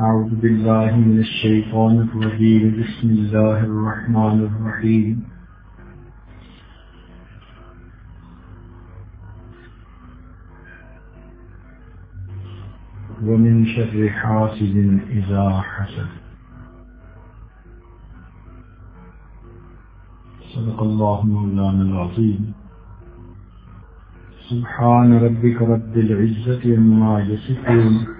أعوذ بالله من الشيطان الرجيم. بسم الله الرحمن الرحيم. ومن شر حاسد إذا حسد. صدق الله مولانا العظيم. سبحان ربك رب العزة عما يصفون.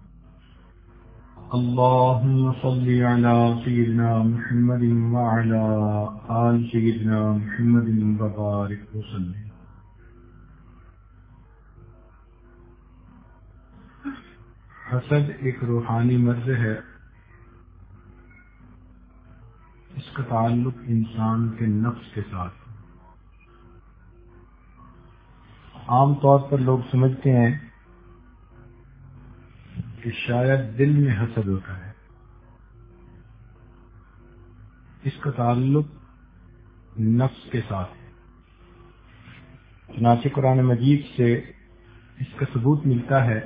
اللهم صل على سيدنا محمد وعلى آل سيدنا محمد وبارك وسلم. حسد ایک روحانی مرض ہے۔ اس کا تعلق انسان کے نفس کے ساتھ۔ عام طور پر لوگ سمجھتے ہیں کہ شاید دل میں حسد ہوتا ہے۔ اس کا تعلق نفس کے ساتھ ہے۔ چنانچہ قرآن مجید سے اس کا ثبوت ملتا ہے۔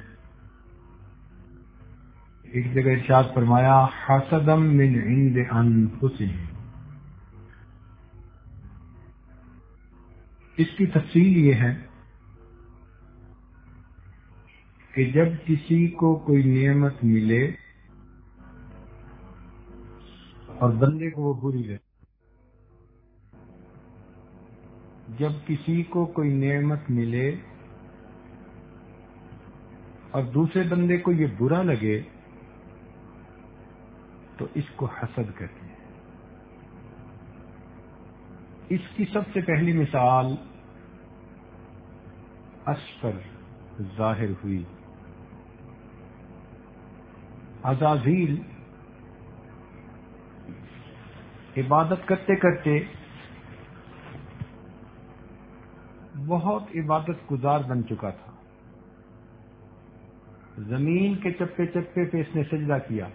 ایک جگہ ارشاد فرمایا حسدم من عند انفسهم اس کی تفصیل یہ ہے کہ جب کسی کو کوئی نعمت ملے اور بندے کو وہ بری لے جب کسی کو کوئی نعمت ملے اور دوسرے بندے کو یہ برا لگے تو اس کو حسد کہتے ہیں۔ اس کی سب سے پہلی مثال اس پر ظاہر ہوئی۔ عزازیل عبادت کرتے کرتے بہت عبادت گزار بن چکا تھا۔ زمین کے چپے چپے پہ اس نے سجدہ کیا۔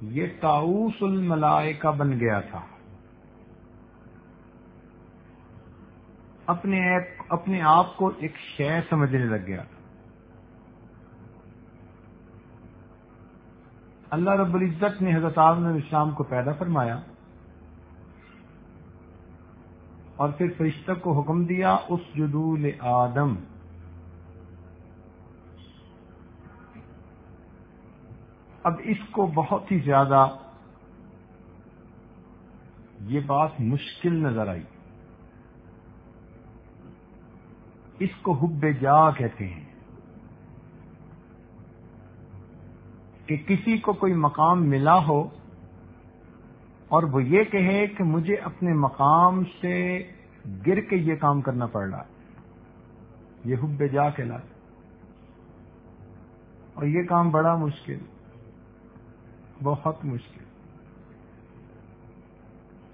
یہ تاؤس الملائکہ بن گیا تھا۔ اپنے اپنے آپ کو ایک شے سمجھنے لگ گیا تھا اللہ رب العزت نے حضرت عالم اسلام کو پیدا فرمایا اور پھر فرشتہ کو حکم دیا اس جدول آدم اب اس کو بہت ہی زیادہ یہ بات مشکل نظر آئی۔ اس کو حب جا کہتے ہیں۔ کہ کسی کو کوئی مقام ملا ہو اور وہ یہ کہے کہ مجھے اپنے مقام سے گر کے یہ کام کرنا پڑ رہا ہے، یہ حب جا کہلا اور یہ کام بڑا مشکل، بہت مشکل۔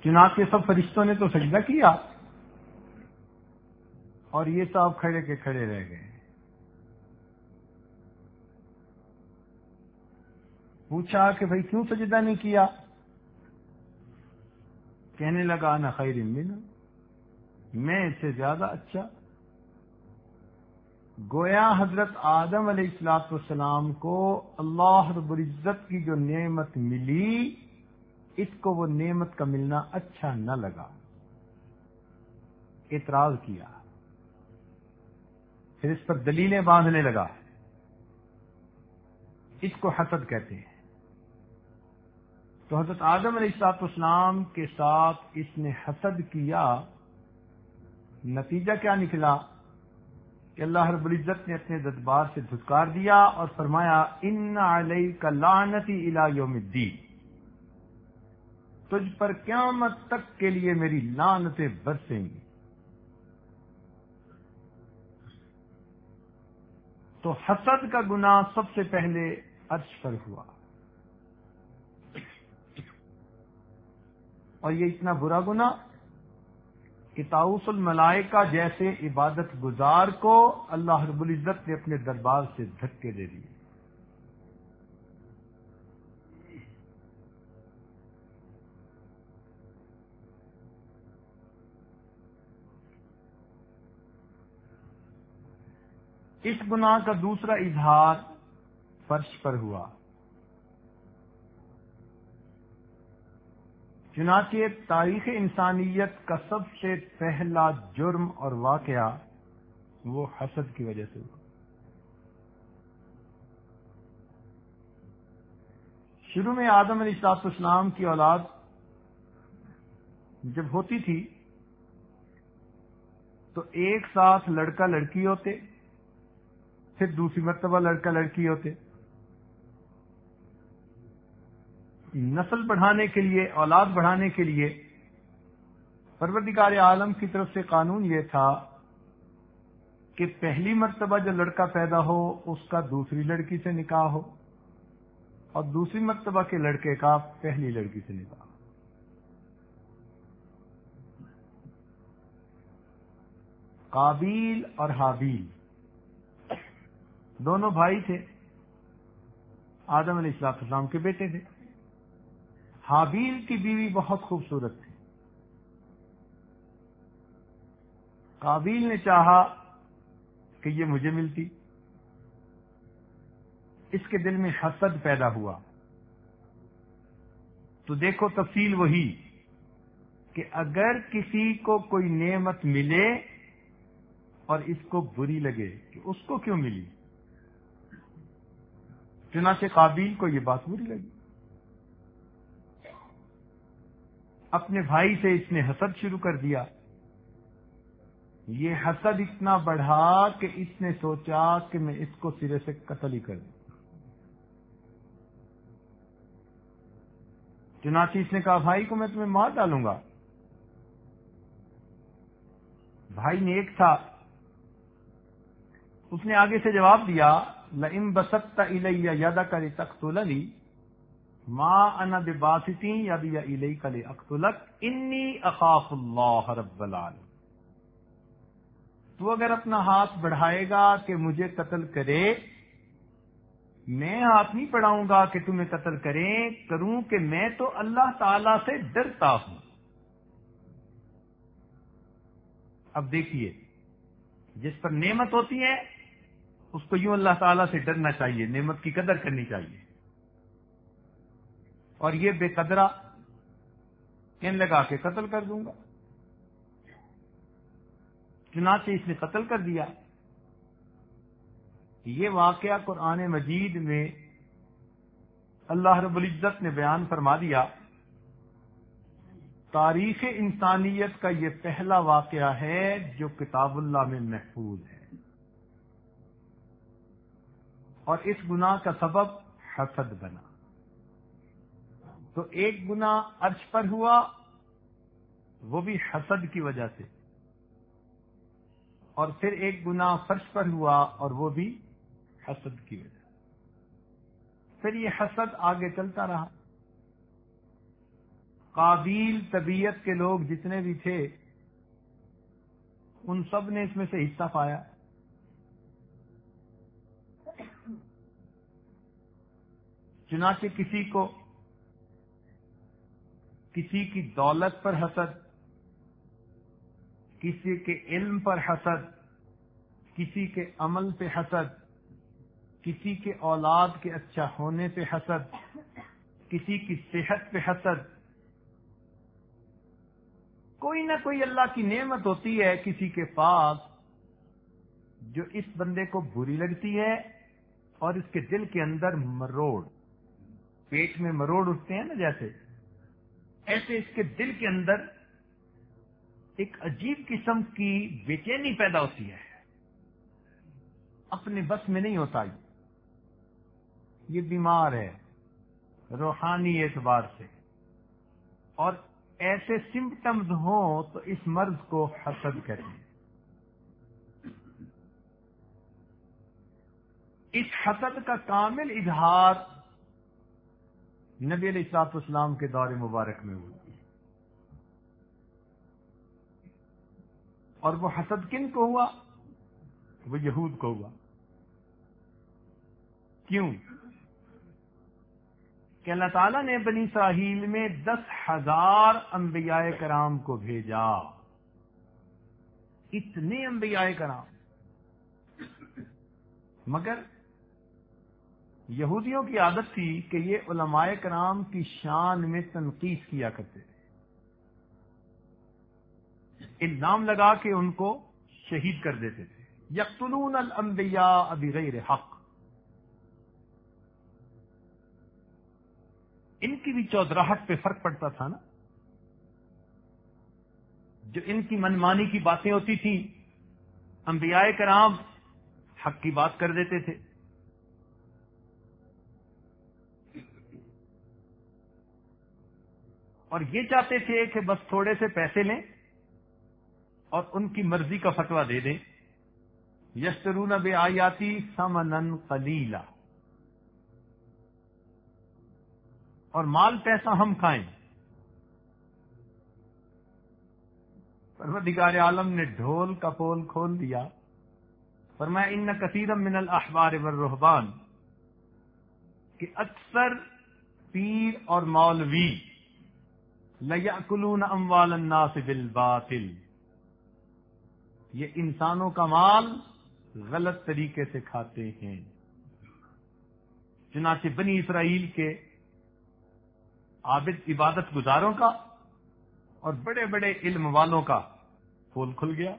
چنانچہ سب فرشتوں نے تو سجدہ کیا اور یہ سب کھڑے کے کھڑے رہ گئے۔ پوچھا کہ بھائی کیوں سجدہ نہیں کیا؟ کہنے لگا نا خیر من، میں اس سے زیادہ اچھا۔ گویا حضرت آدم علیہ السلاط والسلام کو اللہ رب العزت کی جو نعمت ملی، اس کو وہ نعمت کا ملنا اچھا نہ لگا۔ اعتراض کیا۔ پھر اس پر دلیلیں باندھنے لگا۔ اس کو حسد کہتے ہیں۔ تو حضرت آدم علیہ السلاط والسلام کے ساتھ اس نے حسد کیا، نتیجہ کیا نکلا؟ کہ اللہ رب العزت نے اپنے ددبار سے دھتکار دیا اور فرمایا، ان علیہ کا لانتی الا یوم الدین. تجھ پر قیامت تک کے لیے میری لانتیں برسیں گی۔ تو حسد کا گناہ سب سے پہلے عرش پر ہوا۔ اور یہ اتنا برا گنا کہ تاؤس الملائکہ جیسے عبادت گزار کو اللہ رب العزت نے اپنے دربار سے دھکے دے دیے۔ اس گناہ کا دوسرا اظہار فرش پر ہوا۔ چنانچہ تاریخ انسانیت کا سب سے پہلا جرم اور واقعہ وہ حسد کی وجہ سے ہوا۔ شروع میں آدم علیہ السلاط اسلام کی اولاد جب ہوتی تھی تو ایک ساتھ لڑکا لڑکی ہوتے، پھر دوسری مرتبہ لڑکا لڑکی ہوتے۔ نسل بڑھانے کے لیے، اولاد بڑھانے کے لیے، پروردگار عالم کی طرف سے قانون یہ تھا کہ پہلی مرتبہ جو لڑکا پیدا ہو، اس کا دوسری لڑکی سے نکاح ہو اور دوسری مرتبہ کے لڑکے کا پہلی لڑکی سے نکاح قابیل اور حابیل دونوں بھائی تھے، آدم علیہ السلام کے بیٹے تھے۔ حابیل کی بیوی بہت خوبصورت تھی۔ قابیل نے چاہا کہ یہ مجھے ملتی۔ اس کے دل میں حسد پیدا ہوا۔ تو دیکھو تفصیل وہی کہ اگر کسی کو کوئی نعمت ملے اور اس کو بری لگے کہ اس کو کیوں ملی؟ چنانچہ قابیل کو یہ بات بری لگی۔ اپنے بھائی سے اس نے حسد شروع کر دیا۔ یہ حسد اتنا بڑھا کہ اس نے سوچا کہ میں اس کو سرے سے قتل ہی کر دوں۔ چنانچہ اس نے کہا، بھائی کو میں تمہیں مار ڈالوں گا۔ بھائی نے ایک تھا۔ اس نے آگے سے جواب دیا لم بست الیہ یادا کر تخت ماں انا باستی یا دیا الئی کل اختلق انی اقاف اللہ رب العال تو اگر اپنا ہاتھ بڑھائے گا کہ مجھے قتل کرے، میں ہاتھ نہیں پڑھاؤں گا کہ تمہیں قتل کریں کروں کہ میں تو اللہ تعالی سے ڈرتا ہوں۔ اب دیکھیے، جس پر نعمت ہوتی ہے، اس کو یوں اللہ تعالیٰ سے ڈرنا چاہیے، نعمت کی قدر کرنی چاہیے۔ اور یہ بے قدرا کہنے لگا کے قتل کر دوں گا۔ چنانچہ اس نے قتل کر دیا۔ یہ واقعہ قرآن مجید میں اللہ رب العزت نے بیان فرما دیا۔ تاریخ انسانیت کا یہ پہلا واقعہ ہے جو کتاب اللہ میں محفوظ ہے۔ اور اس گناہ کا سبب حسد بنا۔ تو ایک گنا عرش پر ہوا، وہ بھی حسد کی وجہ سے۔ اور پھر ایک گنا فرش پر ہوا اور وہ بھی حسد کی وجہ سے۔ پھر یہ حسد آگے چلتا رہا۔ قابیل طبیعت کے لوگ جتنے بھی تھے، ان سب نے اس میں سے حصہ پایا۔ چنانچہ کسی کو کسی کی دولت پر حسد، کسی کے علم پر حسد، کسی کے عمل پہ حسد، کسی کے اولاد کے اچھا ہونے پہ حسد، کسی کی صحت پہ حسد۔ کوئی نہ کوئی اللہ کی نعمت ہوتی ہے کسی کے پاس جو اس بندے کو بری لگتی ہے اور اس کے دل کے اندر مروڑ، پیٹ میں مروڑ اٹھتے ہیں نا جیسے۔ ایسے اس کے دل کے اندر ایک عجیب قسم کی بے چینی پیدا ہوتی ہے۔ اپنے بس میں نہیں ہوتا یہ۔ بیمار ہے، روحانی اعتبار سے۔ اور ایسے سمپٹمز ہوں تو اس مرض کو حسد کہتے ہیں۔ اس حسد کا کامل اظہار نبی علیہ السلاط اسلام کے دور مبارک میں ہوئی۔ اور وہ حسد کن کو ہوا؟ وہ یہود کو ہوا۔ کیوں؟ کہ اللہ تعالیٰ نے بنی ساحیل میں دس ہزار انبیاء کرام کو بھیجا۔ اتنے انبیاء کرام۔ مگر یہودیوں کی عادت تھی کہ یہ علماء کرام کی شان میں تنقید کیا کرتے تھے۔ الزام لگا کے ان کو شہید کر دیتے تھے۔ یقتلون الانبیاء ابی حق۔ ان کی بھی چودراہٹ پہ فرق پڑتا تھا نا۔ جو ان کی منمانی کی باتیں ہوتی تھیں، انبیاء کرام حق کی بات کر دیتے تھے۔ اور یہ چاہتے تھے کہ بس تھوڑے سے پیسے لیں اور ان کی مرضی کا فتوا دے دیں۔ یشترون بے آیاتی سمنن قلیلا۔ اور مال پیسہ ہم کھائیں۔ پروردگار عالم نے ڈھول کا پول کھول دیا۔ فرمایا، ان کثیرم من الاحبار والرہبان کہ اکثر پیر اور مولوی لیاکلون اموال الناس بالباطل۔ یہ انسانوں کا مال غلط طریقے سے کھاتے ہیں۔ چنانچہ بنی اسرائیل کے عابد عبادت گزاروں کا اور بڑے بڑے علم والوں کا پھول کھل گیا۔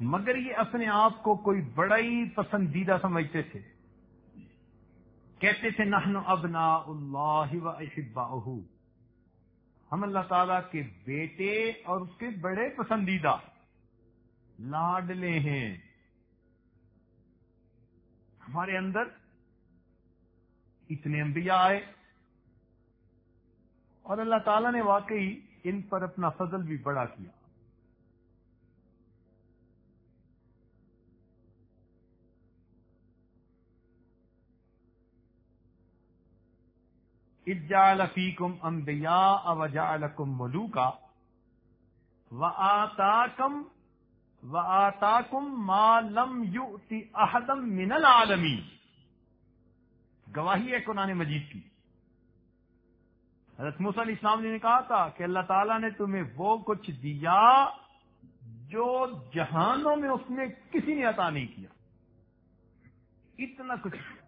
مگر یہ اپنے آپ کو کوئی بڑا ہی پسندیدہ سمجھتے تھے۔ کہتے تھے، نحن ابنا اللہ و احبا ہم اللہ تعالی کے بیٹے اور اس کے بڑے پسندیدہ لاڈلے ہیں۔ ہمارے اندر اتنے انبیاء آئے اور اللہ تعالیٰ نے واقعی ان پر اپنا فضل بھی بڑا کیا۔ اجال فیکم امبیا اوجالکم ملوکا و آتا کم و آتا کم مالم یو احدم من العالمی گواہی ہے قرآن مجید کی۔ حضرت موسیٰ علیہ السلام نے کہا تھا کہ اللہ تعالیٰ نے تمہیں وہ کچھ دیا جو جہانوں میں اس نے کسی نے عطا نہیں کیا۔ اتنا کچھ۔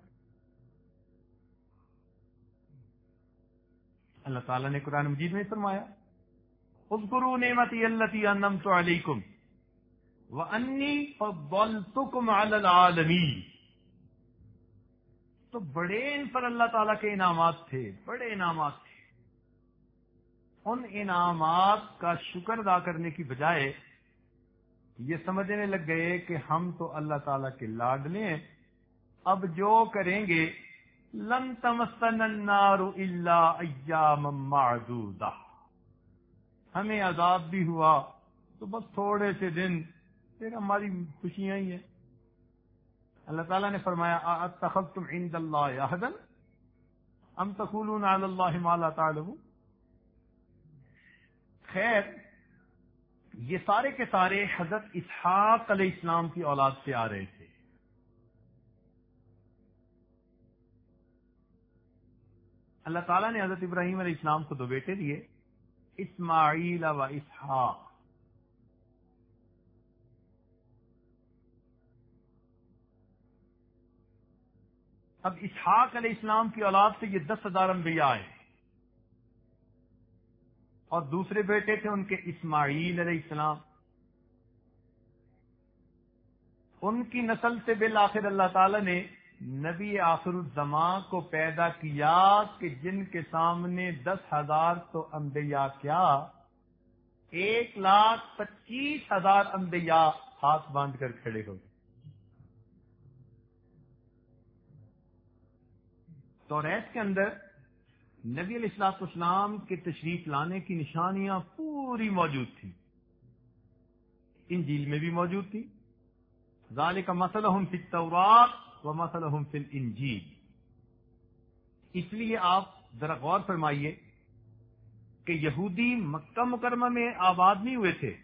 اللہ تعالیٰ نے قرآن مجید میں فرمایا اس گرو نعمتی اللہ انم تو علیکم وہ انی بول تم تو بڑے ان پر اللہ تعالیٰ کے انعامات تھے، بڑے انعامات تھے۔ ان انعامات کا شکر ادا کرنے کی بجائے یہ سمجھنے لگ گئے کہ ہم تو اللہ تعالیٰ کے لاڈلے ہیں۔ اب جو کریں گے لن تمسن النار الا ایام معدودہ ہمیں عذاب بھی ہوا تو بس تھوڑے سے دن پھر ہماری خوشیاں ہی ہیں۔ اللہ تعالیٰ نے فرمایا تم عند اللہ ام تقولون علی اللہ ما لا تعلمون؟ خیر، یہ سارے کے سارے حضرت اسحاق علیہ السلام کی اولاد سے آ رہے تھے۔ اللہ تعالیٰ نے حضرت ابراہیم علیہ السلام کو دو بیٹے دیے، اسماعیل و اسحاق۔ اب اسحاق علیہ السلام کی اولاد سے یہ دس ہزار انبیاء آئے۔ اور دوسرے بیٹے تھے ان کے اسماعیل علیہ السلام۔ ان کی نسل سے بالآخر اللہ تعالی نے نبی آخر الزمان کو پیدا کیا کہ جن کے سامنے دس ہزار تو انبیاء کیا، ایک لاکھ پچیس ہزار انبیاء ہاتھ باندھ کر کھڑے ہو گئے۔ توریت کے اندر نبی علیہ السلاط اسلام کے تشریف لانے کی نشانیاں پوری موجود تھیں۔ انجیل میں بھی موجود تھی ظال کا مسئلہ ہم فی التورات و مسئلہ فی اس لیے آپ ذرا غور فرمائیے کہ یہودی مکہ مکرمہ میں آباد نہیں ہوئے تھے۔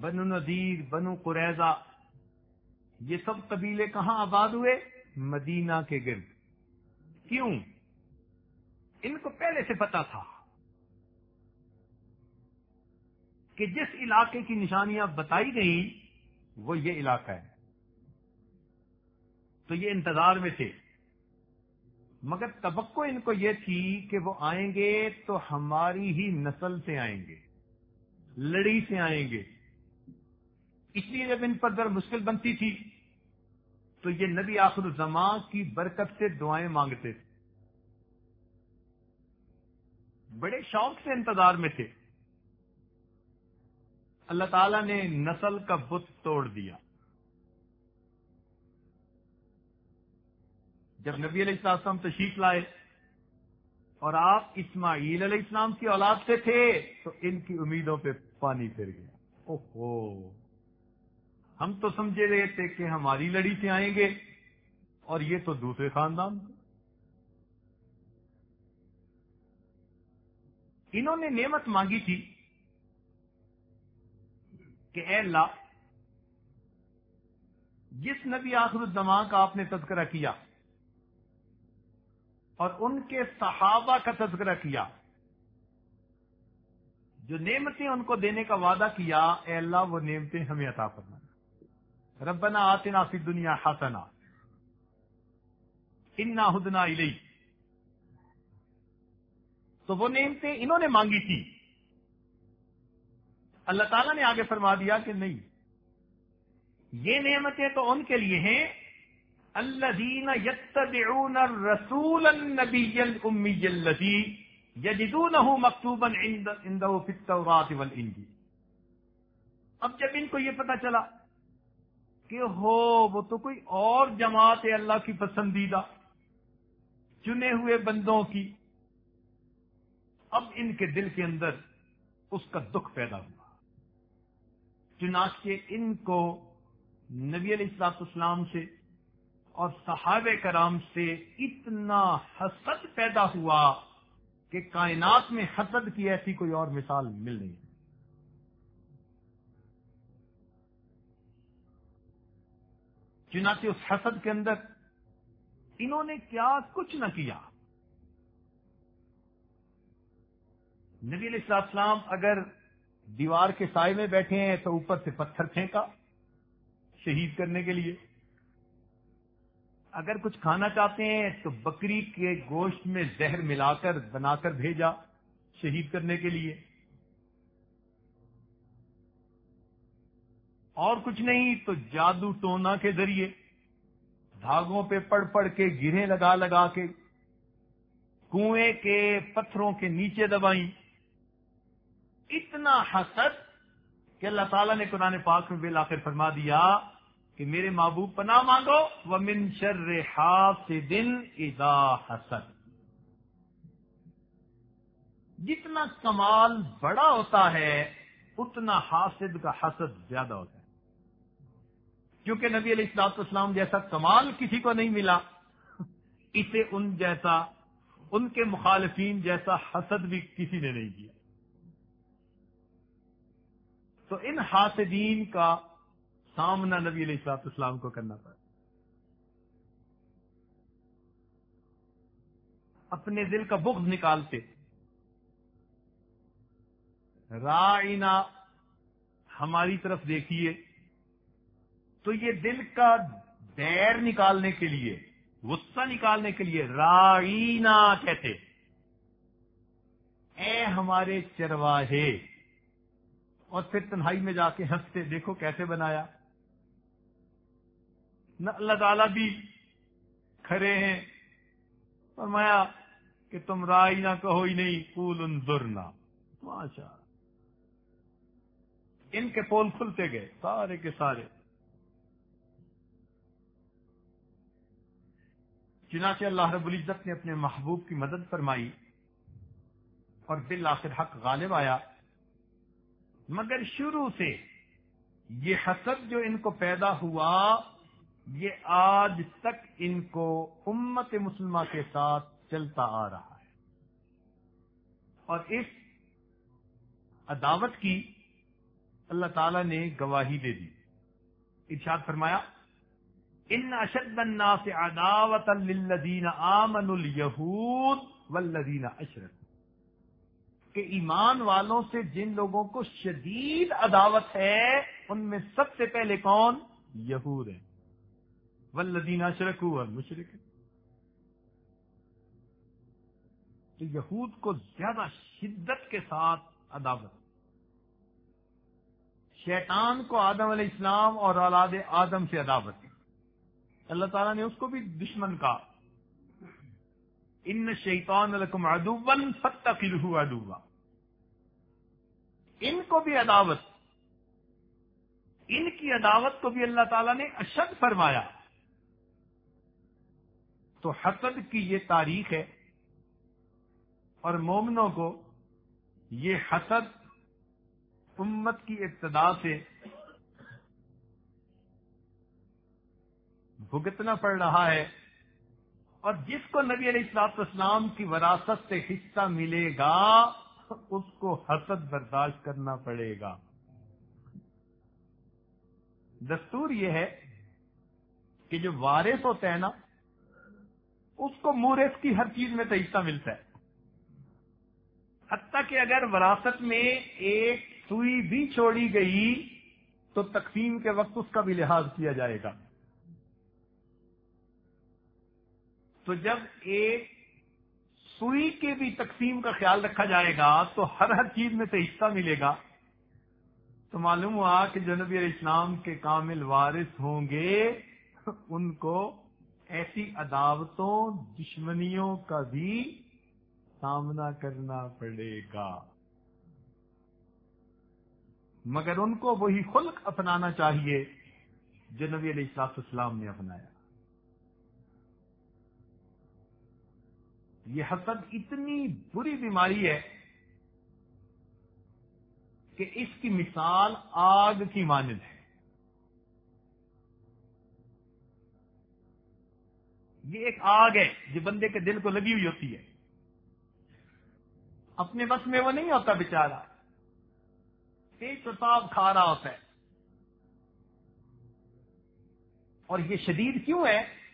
بنو ندیر بنو قریضہ یہ سب قبیلے کہاں آباد ہوئے؟ مدینہ کے گرد۔ کیوں؟ ان کو پہلے سے پتا تھا کہ جس علاقے کی نشانیاں بتائی گئیں وہ یہ علاقہ ہے۔ تو یہ انتظار میں تھے۔ مگر توقع ان کو یہ تھی کہ وہ آئیں گے تو ہماری ہی نسل سے آئیں گے، لڑی سے آئیں گے۔ اس لیے جب ان پر در مشکل بنتی تھی، تو یہ نبی آخر الزمان کی برکت سے دعائیں مانگتے تھے۔ بڑے شوق سے انتظار میں تھے۔ اللہ تعالی نے نسل کا بت توڑ دیا۔ جب نبی علیہ السلام تشریف لائے اور آپ اسماعیل علیہ السلام کی اولاد سے تھے تو ان کی امیدوں پہ پانی پھر گیا۔ اوہو۔ ہم تو سمجھے رہے تھے کہ ہماری لڑی سے آئیں گے اور یہ تو دوسرے خاندان۔ انہوں نے نعمت مانگی تھی کہ اے اللہ، جس نبی آخر الزمان کا آپ نے تذکرہ کیا اور ان کے صحابہ کا تذکرہ کیا، جو نعمتیں ان کو دینے کا وعدہ کیا، اے اللہ وہ نعمتیں ہمیں عطا فرما۔ ربنا آتنا فی دنیا حسنا انا ہدنا الی تو وہ نعمتیں انہوں نے مانگی تھی۔ اللہ تعالیٰ نے آگے فرما دیا کہ نہیں، یہ نعمتیں تو ان کے لیے ہیں الذين يتبعون الرسول النبي الأمي الذي يجدونه اب جب ان کو یہ پتا چلا کہ ہو، وہ تو کوئی اور جماعت ہے اللہ کی پسندیدہ، چنے ہوئے بندوں کی، اب ان کے دل کے اندر اس کا دکھ پیدا ہوا۔ چنانچہ ان کو نبی علیہ السلاط اسلام سے اور صحابہ کرام سے اتنا حسد پیدا ہوا کہ کائنات میں حسد کی ایسی کوئی اور مثال مل نہیں۔ چنانچہ اس حسد کے اندر انہوں نے کیا کچھ نہ کیا۔ نبی علیہ السلام اگر دیوار کے سائے میں بیٹھے ہیں تو اوپر سے پتھر پھینکا شہید کرنے کے لیے۔ اگر کچھ کھانا چاہتے ہیں تو بکری کے گوشت میں زہر ملا کر بنا کر بھیجا شہید کرنے کے لیے۔ اور کچھ نہیں تو جادو ٹونا کے ذریعے دھاگوں پہ پڑ پڑ کے گرے لگا لگا کے کنویں کے پتھروں کے نیچے دبائی اتنا حسد کہ اللہ تعالیٰ نے قرآن پاک میں بالآخر فرما دیا کہ میرے محبوب پناہ مانگو وہ من شر حاسد اذا حسد۔ جتنا کمال بڑا ہوتا ہے، اتنا حاسد کا حسد زیادہ ہوتا ہے۔ کیونکہ نبی علیہ السلاط اسلام جیسا کمال کسی کو نہیں ملا، اسے ان جیسا، ان کے مخالفین جیسا حسد بھی کسی نے نہیں کیا۔ تو ان حاسدین کا سامنا نبی علیہ السلاط اسلام کو کرنا پڑا۔ اپنے دل کا بغض نکالتے۔ رائنا ہماری طرف دیکھیے۔ تو یہ دل کا دیر نکالنے کے لیے، غصہ نکالنے کے لیے رائنا کہتے۔ اے ہمارے چرواہے اور پھر تنہائی میں جا کے ہنستے، دیکھو کیسے بنایا۔ نہ اللہ تعالیٰ بھی کھڑے ہیں۔ فرمایا کہ تم رائی نہ کہو ہی نہیں پول انظرنا۔ ماشاء ان کے پول کھلتے گئے، سارے کے سارے۔ چنانچہ اللہ رب العزت نے اپنے محبوب کی مدد فرمائی اور دل آخر حق غالب آیا۔ مگر شروع سے یہ حسد جو ان کو پیدا ہوا، یہ آج تک ان کو امت مسلمہ کے ساتھ چلتا آ رہا ہے۔ اور اس عداوت کی اللہ تعالی نے گواہی دے دی۔ ارشاد فرمایا، ان اشد الناس عداوت للذین آمنوا الیہود والذین اشرکوا۔ کہ ایمان والوں سے جن لوگوں کو شدید عداوت ہے، ان میں سب سے پہلے کون؟ یہود ہیں۔ والذین اشرکوا والمشرک تو یہود کو زیادہ شدت کے ساتھ عداوت۔ شیطان کو آدم علیہ السلام اور اولاد آدم سے عداوت۔ اللہ تعالیٰ نے اس کو بھی دشمن کا ان شیطان الکم ادوبن فتقل ادوا ان کو بھی عداوت، ان کی عداوت کو بھی اللہ تعالیٰ نے اشد فرمایا۔ تو حسد کی یہ تاریخ ہے اور مومنوں کو یہ حسد امت کی ابتدا سے بھگتنا پڑ رہا ہے اور جس کو نبی علیہ السلاط اسلام کی وراثت سے حصہ ملے گا اس کو حسد برداشت کرنا پڑے گا۔ دستور یہ ہے کہ جو وارث ہوتا ہے نا، اس کو مورث کی ہر چیز میں تو حصہ ملتا ہے۔ حتیٰ کہ اگر وراثت میں ایک سوئی بھی چھوڑی گئی، تو تقسیم کے وقت اس کا بھی لحاظ کیا جائے گا۔ تو جب ایک سوئی کے بھی تقسیم کا خیال رکھا جائے گا تو ہر ہر چیز میں تو حصہ ملے گا۔ تو معلوم ہوا کہ جنبی علیہ السلام کے کامل وارث ہوں گے، ان کو ایسی عداوتوں، دشمنیوں کا بھی سامنا کرنا پڑے گا۔ مگر ان کو وہی خلق اپنانا چاہیے جو نبی علیہ السلاط اسلام نے اپنایا۔ یہ حسد اتنی بری بیماری ہے کہ اس کی مثال آگ کی مانند ہے۔ یہ ایک آگ ہے جو بندے کے دل کو لگی ہوئی ہوتی ہے۔ اپنے بس میں وہ نہیں ہوتا بےچارا ایک پرتاب کھا رہا ہوتا ہے۔ اور یہ شدید کیوں ہے؟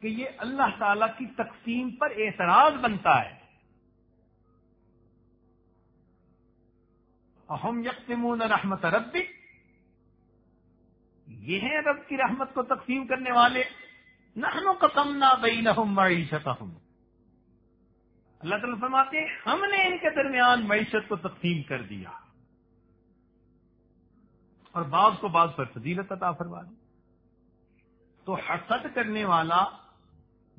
کہ یہ اللہ تعالی کی تقسیم پر اعتراض بنتا ہے۔ اہم یکمون رحمت رب یہ ہیں رب کی رحمت کو تقسیم کرنے والے۔ نحن قسمنا بینہم معیشتہم۔ اللہ تعالیٰ فرماتے ہیں، ہم نے ان کے درمیان معیشت کو تقسیم کر دیا۔ اور بعض کو بعض پر فضیلت عطا فرما دی۔ تو حسد کرنے والا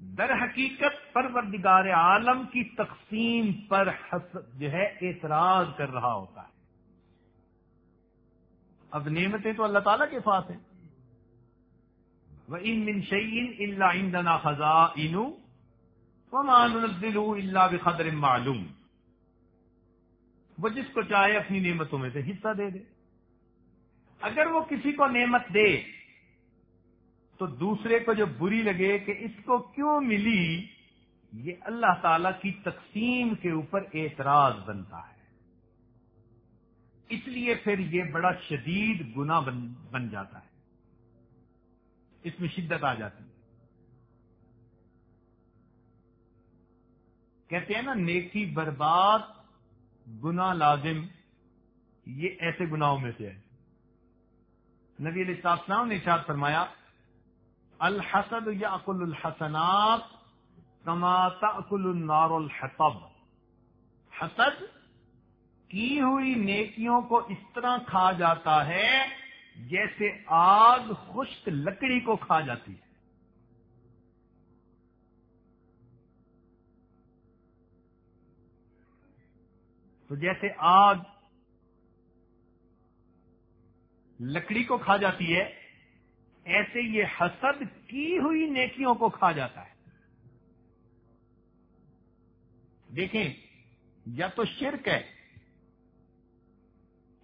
در حقیقت پروردگار عالم کی تقسیم پر حسد جو ہے، اعتراض کر رہا ہوتا ہے۔ اب نعمتیں تو اللہ تعالیٰ کے پاس ہیں۔ وہ ان منشین اللہ عندنا خزاں انو اللہ بقدر معلوم۔ وہ جس کو چاہے اپنی نعمتوں میں سے حصہ دے دے۔ اگر وہ کسی کو نعمت دے تو دوسرے کو جو بری لگے کہ اس کو کیوں ملی، یہ اللہ تعالی کی تقسیم کے اوپر اعتراض بنتا ہے۔ اس لیے پھر یہ بڑا شدید گنا بن جاتا ہے۔ اس میں شدت آ جاتی ہے۔ کہتے ہیں نا، نیکی برباد گنا لازم، یہ ایسے گناہوں میں سے ہے۔ نبی علیہ السلام نے ارشاد فرمایا الحسد یا الحسنات کما تاکل النار الحطب۔ حسد کی ہوئی نیکیوں کو اس طرح کھا جاتا ہے جیسے آگ خشک لکڑی کو کھا جاتی ہے۔ تو جیسے آگ لکڑی کو کھا جاتی ہے ایسے یہ حسد کی ہوئی نیکیوں کو کھا جاتا ہے۔ دیکھیں، یا تو شرک ہے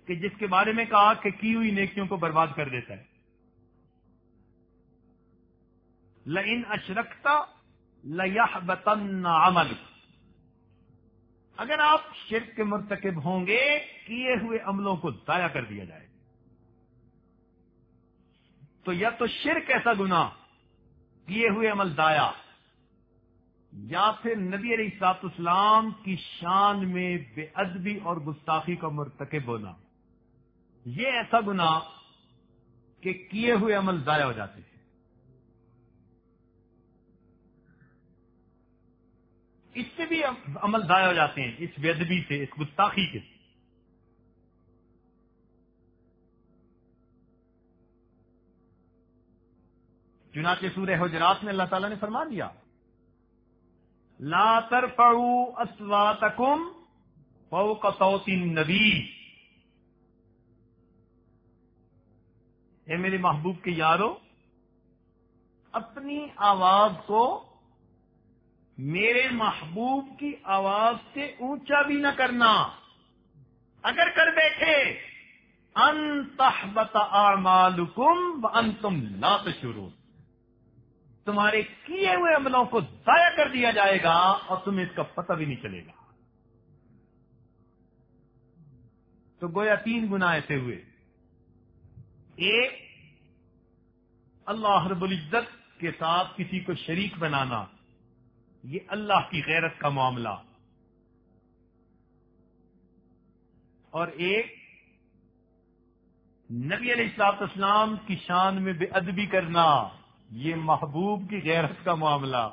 کہ جس کے بارے میں کہا کہ کی ہوئی نیکیوں کو برباد کر دیتا ہے۔ لئن اشرکتا لہ بتن عمل۔ اگر آپ شرک کے مرتکب ہوں گے، کیے ہوئے عملوں کو ضائع کر دیا جائے۔ تو یا تو شرک ایسا گنا کیے ہوئے عمل ضائع یا پھر نبی علیہ السلاط اسلام کی شان میں بے ادبی اور گستاخی کا مرتکب ہونا۔ یہ ایسا گنا کہ کیے ہوئے عمل ضائع ہو جاتے ہیں۔ اس سے بھی عمل ضائع ہو جاتے ہیں، اس بے ادبی سے، اس گستاخی کے چنانچہ سورہ حجرات میں اللہ تعالیٰ نے فرما دیا، لا ترفعوا اصواتکم فوق صوت النبی۔ اے میرے محبوب کے یارو، اپنی آواز کو میرے محبوب کی آواز سے اونچا بھی نہ کرنا۔ اگر کر بیٹھے، ان تحبت اعمالکم وانتم لا تشعرون۔ تمہارے کیے ہوئے عملوں کو ضائع کر دیا جائے گا اور تمہیں اس کا پتہ بھی نہیں چلے گا۔ تو گویا تین گنا ایسے ہوئے۔ ایک، اللہ رب العزت کے ساتھ کسی کو شریک بنانا، یہ اللہ کی غیرت کا معاملہ۔ اور ایک، نبی علیہ السلاط اسلام کی شان میں بے ادبی کرنا۔ یہ محبوب کی غیرت کا معاملہ۔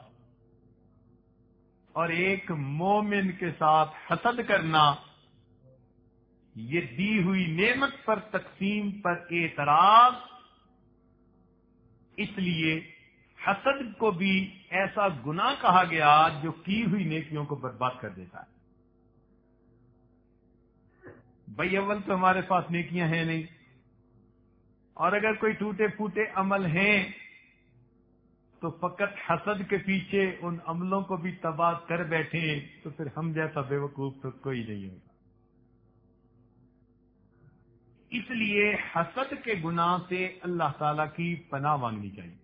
اور ایک مومن کے ساتھ حسد کرنا، یہ دی ہوئی نعمت پر تقسیم پر اعتراض، اس لیے حسد کو بھی ایسا گنا کہا گیا جو کی ہوئی نیکیوں کو برباد کر دیتا ہے۔ بھائی، اول تو ہمارے پاس نیکیاں ہیں نہیں۔ اور اگر کوئی ٹوٹے پھوٹے عمل ہیں تو فقط حسد کے پیچھے ان عملوں کو بھی تباہ کر بیٹھے تو پھر ہم جیسا بے وقوف تو کوئی نہیں ہوگا اس لیے حسد کے گناہ سے اللہ تعالی کی پناہ مانگنی چاہیے۔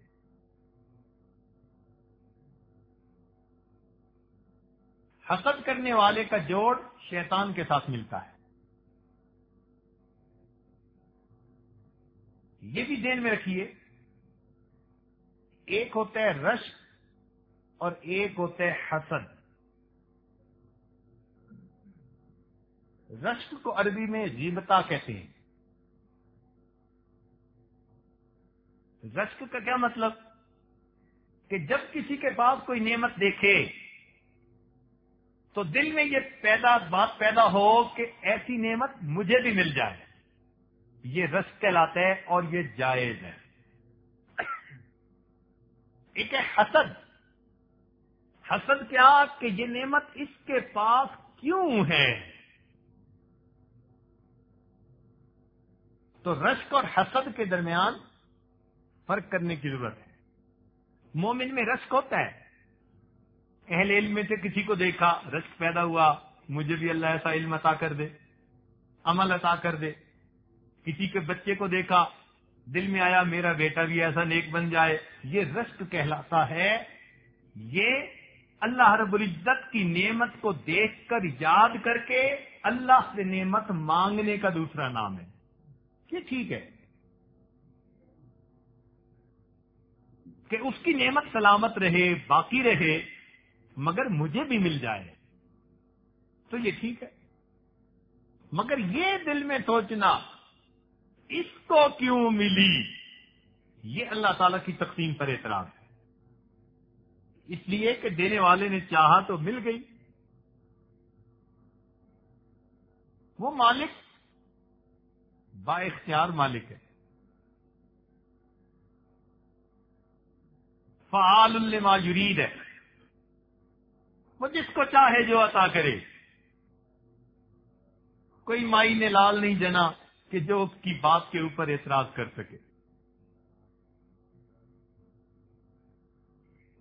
حسد کرنے والے کا جوڑ شیطان کے ساتھ ملتا ہے۔ یہ بھی دین میں رکھیے ایک ہوتا ہے رشک اور ایک ہوتا ہے حسد۔ رشک کو عربی میں جیبتا کہتے ہیں۔ رشک کا کیا مطلب؟ کہ جب کسی کے پاس کوئی نعمت دیکھے تو دل میں یہ پیدا بات پیدا ہو کہ ایسی نعمت مجھے بھی مل جائے۔ یہ رشک کہلاتا ہے اور یہ جائز ہے۔ ایک ہے حسد۔ حسد کیا کہ یہ نعمت اس کے پاس کیوں ہے؟ تو رشک اور حسد کے درمیان فرق کرنے کی ضرورت ہے۔ مومن میں رشک ہوتا ہے۔ اہل علم میں سے کسی کو دیکھا، رشک پیدا ہوا، مجھے بھی اللہ ایسا علم عطا کر دے، عمل عطا کر دے۔ کسی کے بچے کو دیکھا دل میں آیا میرا بیٹا بھی ایسا نیک بن جائے، یہ رشک کہلاتا ہے۔ یہ اللہ رب العزت کی نعمت کو دیکھ کر یاد کر کے اللہ سے نعمت مانگنے کا دوسرا نام ہے۔ یہ ٹھیک ہے۔ کہ اس کی نعمت سلامت رہے، باقی رہے، مگر مجھے بھی مل جائے۔ تو یہ ٹھیک ہے۔ مگر یہ دل میں سوچنا اس کو کیوں ملی؟ یہ اللہ تعالی کی تقسیم پر اعتراض ہے۔ اس لیے کہ دینے والے نے چاہا تو مل گئی۔ وہ مالک با اختیار مالک ہے۔ فعال لما یرید ہے۔ وہ جس کو چاہے جو عطا کرے۔ کوئی مائی نے لال نہیں جنا۔ کہ جو اس کی بات کے اوپر اعتراض کر سکے۔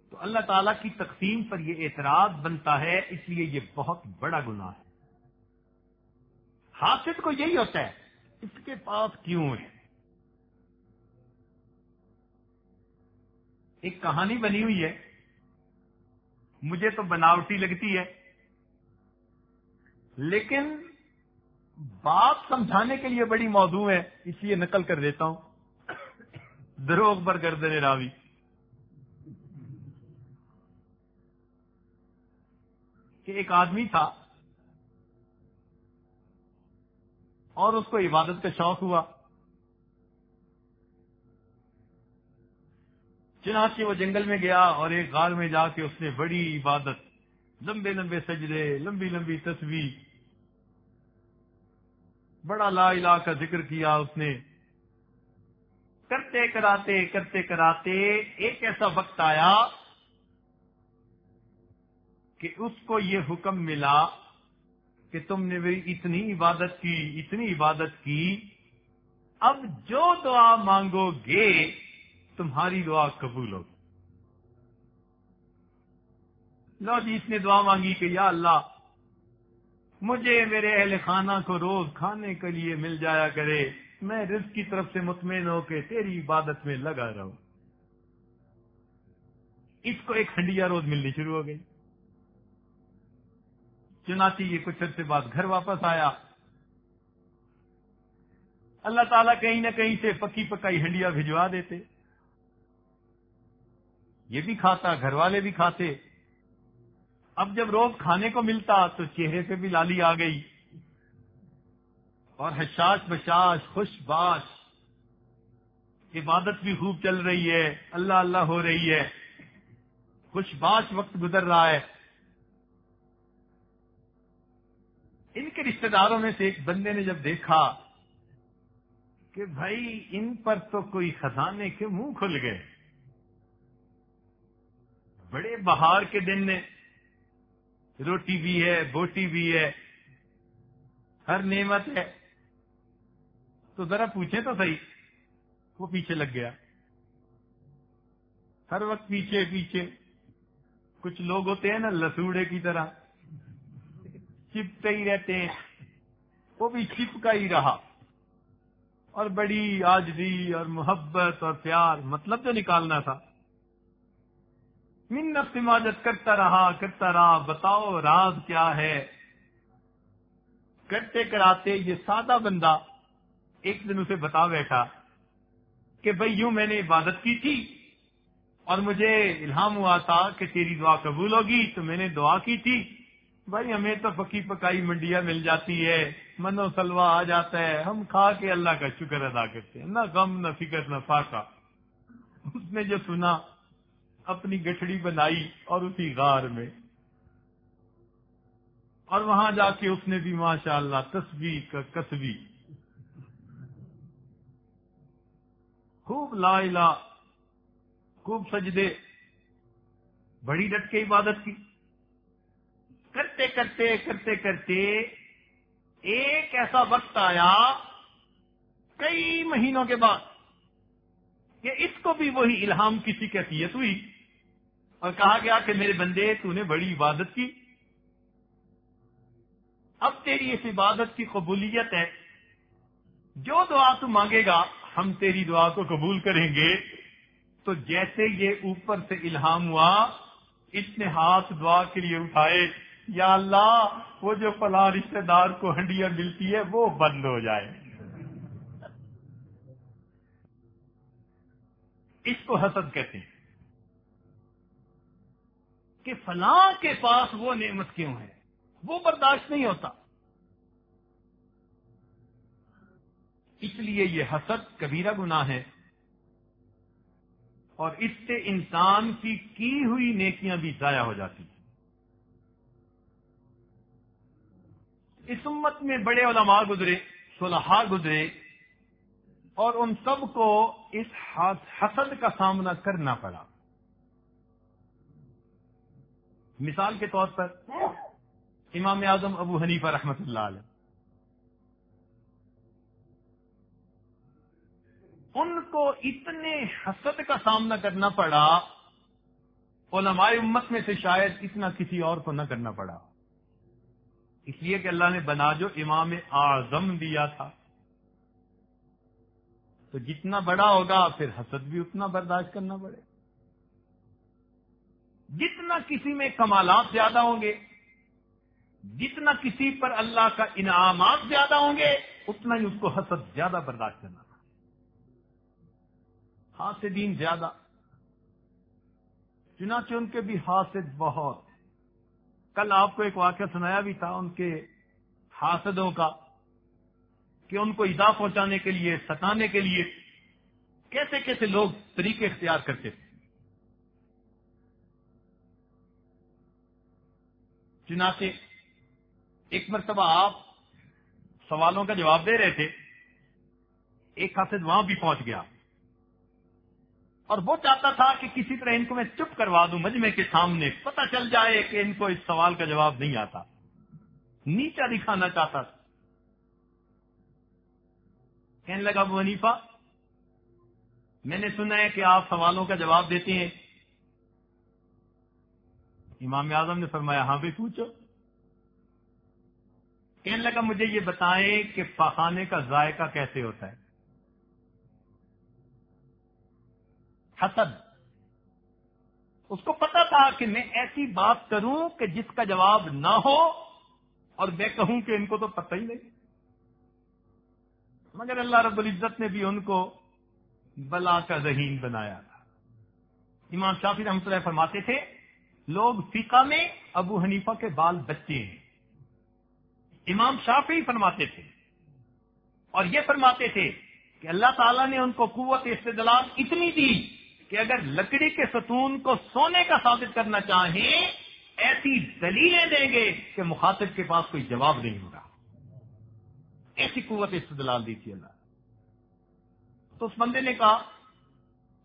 تو اللہ تعالی کی تقسیم پر یہ اعتراض بنتا ہے، اس لیے یہ بہت بڑا گناہ ہے۔ حاصل کو یہی ہوتا ہے، اس کے پاس کیوں ہے؟ ایک کہانی بنی ہوئی ہے۔ مجھے تو بناوٹی لگتی ہے، لیکن بات سمجھانے کے لیے بڑی موضوع ہے اس لیے نقل کر دیتا ہوں۔ دروغ پر گردن راوی۔ کہ ایک آدمی تھا اور اس کو عبادت کا شوق ہوا۔ چنانچہ وہ جنگل میں گیا اور ایک غار میں جا کے اس نے بڑی عبادت، لمبے لمبے سجدے، لمبی لمبی تصویر بڑا لا الہ کا ذکر کیا اس نے۔ کرتے کراتے کرتے کراتے ایک ایسا وقت آیا کہ اس کو یہ حکم ملا کہ تم نے میری اتنی عبادت کی، اتنی عبادت کی۔ اب جو دعا مانگو گے، تمہاری دعا قبول ہوگی۔ لو جی اس نے دعا مانگی کہ یا اللہ مجھے میرے اہل خانہ کو روز کھانے کے لیے مل جایا کرے، میں رزق کی طرف سے مطمئن ہو کے تیری عبادت میں لگا رہوں۔ اس کو ایک ہنڈیا روز ملنی شروع ہو گئی۔ چنانچہ یہ کچھ عرصے بعد گھر واپس آیا۔ اللہ تعالیٰ کہیں نہ کہیں سے پکی پکائی ہنڈیا بھجوا دیتے۔ یہ بھی کھاتا، گھر والے بھی کھاتے۔ اب جب روز کھانے کو ملتا تو چہرے پہ بھی لالی آ گئی اور حشاش بشاش خوش باش، عبادت بھی خوب چل رہی ہے، اللہ اللہ ہو رہی ہے، خوش باش وقت گزر رہا ہے۔ ان کے رشتہ داروں میں سے ایک بندے نے جب دیکھا کہ بھائی ان پر تو کوئی خزانے کے منہ کھل گئے۔ بڑے بہار کے دن نے روٹی بھی ہے، بوٹی بھی ہے، ہر نعمت ہے۔ تو ذرا پوچھیں تو صحیح، وہ پیچھے لگ گیا۔ ہر وقت پیچھے پیچھے۔ کچھ لوگ ہوتے ہیں نا، لسوڑے کی طرح۔ چپتے ہی رہتے ہیں۔ وہ بھی چپ کا ہی رہا۔ اور بڑی آجری اور محبت اور پیار مطلب جو نکالنا تھا۔ منت سماجت کرتا رہا کرتا رہا، بتاؤ راز کیا ہے؟ کرتے کراتے یہ سادہ بندہ ایک دن اسے بتا بیٹھا کہ بھائی یوں میں نے عبادت کی تھی اور مجھے الہام ہوا تھا کہ تیری دعا قبول ہوگی، تو میں نے دعا کی تھی۔ بھائی ہمیں تو پکی پکائی منڈیا مل جاتی ہے من و سلوا آ جاتا ہے، ہم کھا کے اللہ کا شکر ادا کرتے ہیں۔ نہ غم، نہ فکر، نہ فاقہ۔ اس نے جو سنا اپنی گٹھڑی بنائی اور اسی غار میں۔ اور وہاں جا کے اس نے بھی ماشاء اللہ تصویر کا کسبی۔ خوب لا الہ، خوب سجدے۔ بڑی ڈٹ کے عبادت کی۔ کرتے کرتے کرتے کرتے ایک ایسا وقت آیا کئی مہینوں کے بعد کہ اس کو بھی وہی الہام کسی کیفیت ہوئی۔ اور کہا گیا کہ میرے بندے، تو نے بڑی عبادت کی۔ اب تیری اس عبادت کی قبولیت ہے۔ جو دعا تو مانگے گا، ہم تیری دعا کو قبول کریں گے۔ تو جیسے یہ اوپر سے الہام ہوا اس نے ہاتھ دعا کے لیے اٹھائے، یا اللہ، وہ جو فلاں رشتہ دار کو ہنڈیاں ملتی ہے وہ بند ہو جائے۔ اس کو حسد کہتے ہیں۔ کہ فلاں کے پاس وہ نعمت کیوں ہے؟ وہ برداشت نہیں ہوتا۔ اس لیے یہ حسد کبیرہ گناہ ہے۔ اور اس سے انسان کی کی ہوئی نیکیاں بھی ضائع ہو جاتی۔ ہیں اس امت میں بڑے علماء گزرے، صلحاء گزرے، اور ان سب کو اس حسد کا سامنا کرنا پڑا۔ مثال کے طور پر امام اعظم ابو حنیفہ رحمت اللہ علیہ۔ ان کو اتنے حسد کا سامنا کرنا پڑا، علماء امت میں سے شاید اتنا کسی اور کو نہ کرنا پڑا۔ اس لیے کہ اللہ نے بنا جو امام اعظم دیا تھا۔ تو جتنا بڑا ہوگا، پھر حسد بھی اتنا برداشت کرنا پڑے۔ جتنا کسی میں کمالات زیادہ ہوں گے، جتنا کسی پر اللہ کا انعامات زیادہ ہوں گے، اتنا ہی اس کو حسد زیادہ برداشت کرنا حاسدین زیادہ۔ چنانچہ ان کے بھی حاسد بہت کل آپ کو ایک واقعہ سنایا بھی تھا ان کے حاسدوں کا، کہ ان کو ادا پہنچانے کے لیے، ستانے کے لیے کیسے کیسے لوگ طریقے اختیار کرتے تھے۔ چنانچہ ایک مرتبہ آپ سوالوں کا جواب دے رہے تھے، ایک حاسد وہاں بھی پہنچ گیا۔ اور وہ چاہتا تھا کہ کسی طرح ان کو میں چپ کروا دوں مجمے کے سامنے پتہ چل جائے کہ ان کو اس سوال کا جواب نہیں آتا۔ نیچا دکھانا چاہتا تھا۔ کہنے لگا، ابو حنیفہ، میں نے سنا ہے کہ آپ سوالوں کا جواب دیتے ہیں۔ امام اعظم نے فرمایا ہاں بھی پوچھو۔ کہنے لگا، مجھے یہ بتائیں کہ پاخانے کا ذائقہ کیسے ہوتا ہے؟ حسد۔ اس کو پتا تھا کہ میں ایسی بات کروں کہ جس کا جواب نہ ہو اور میں کہوں کہ ان کو تو پتہ ہی نہیں۔ مگر اللہ رب العزت نے بھی ان کو بلا کا ذہین بنایا تھا۔ امام شافی رحمۃ اللہ فرماتے تھے لوگ فقہ میں ابو حنیفہ کے بال بچے ہیں۔ امام شافی فرماتے تھے۔ اور یہ فرماتے تھے کہ اللہ تعالیٰ نے ان کو قوت استدلال اتنی دی کہ اگر لکڑی کے ستون کو سونے کا ثابت کرنا چاہیں، ایسی دلیلیں دیں گے کہ مخاطب کے پاس کوئی جواب نہیں ہوگا۔ ایسی قوت استدلال دی تھی اللہ۔ تو اس بندے نے کہا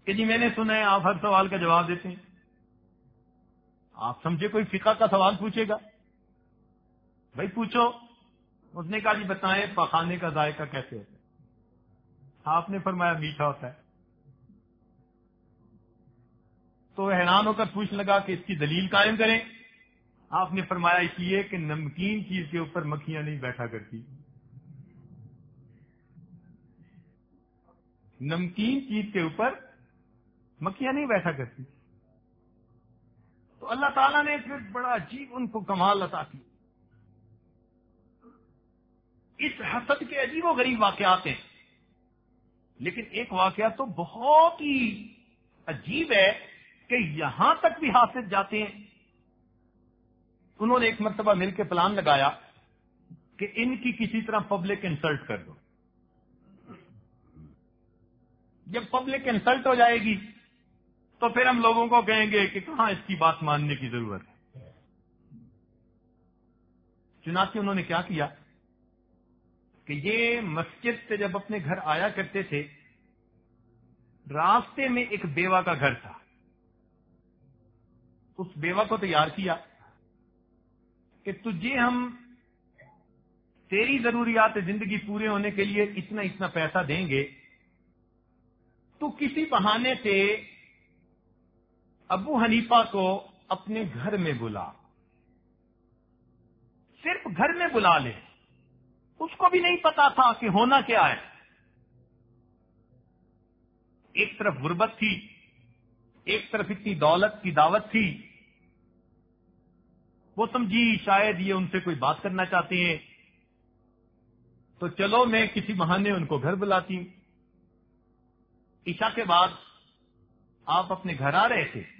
کہ جی میں نے سنا ہے، آپ ہر سوال کا جواب دیتے ہیں۔ آپ سمجھے کوئی فقہ کا سوال پوچھے گا؟ بھائی پوچھو، اس نے کہا جی بتائیں پخانے کا ذائقہ کیسے ہوتا ہے؟ آپ نے فرمایا میٹھا ہوتا ہے۔ تو حیران ہو کر پوچھ لگا کہ اس کی دلیل قائم کریں۔ آپ نے فرمایا اس لیے کہ نمکین چیز کے اوپر مکھیاں نہیں بیٹھا کرتی۔ نمکین چیز کے اوپر مکھیاں نہیں بیٹھا کرتی۔ تو اللہ تعالیٰ نے پھر بڑا عجیب ان کو کمال عطا کی۔ اس حسد کے عجیب و غریب واقعات ہیں۔ لیکن ایک واقعہ تو بہت ہی عجیب ہے کہ یہاں تک بھی حاصل جاتے ہیں۔ انہوں نے ایک مرتبہ مل کے پلان لگایا کہ ان کی کسی طرح پبلک انسلٹ کر دو۔ جب پبلک انسلٹ ہو جائے گی تو پھر ہم لوگوں کو کہیں گے کہ کہاں اس کی بات ماننے کی ضرورت ہے؟ چنانچہ انہوں نے کیا کیا؟ کہ یہ مسجد سے جب اپنے گھر آیا کرتے تھے، راستے میں ایک بیوہ کا گھر تھا۔ اس بیوہ کو تیار کیا کہ تجھے ہم تیری ضروریات زندگی پورے ہونے کے لیے اتنا اتنا پیسہ دیں گے، تو کسی بہانے سے ابو حنیفہ کو اپنے گھر میں بلا۔ صرف گھر میں بلا لے۔ اس کو بھی نہیں پتا تھا کہ ہونا کیا ہے۔ ایک طرف غربت تھی، ایک طرف اتنی دولت کی دعوت تھی۔ وہ سمجھی شاید یہ ان سے کوئی بات کرنا چاہتے ہیں۔ تو چلو میں کسی بہانے ان کو گھر بلاتی ہوں۔ عشاء کے بعد آپ اپنے گھر آ رہے تھے۔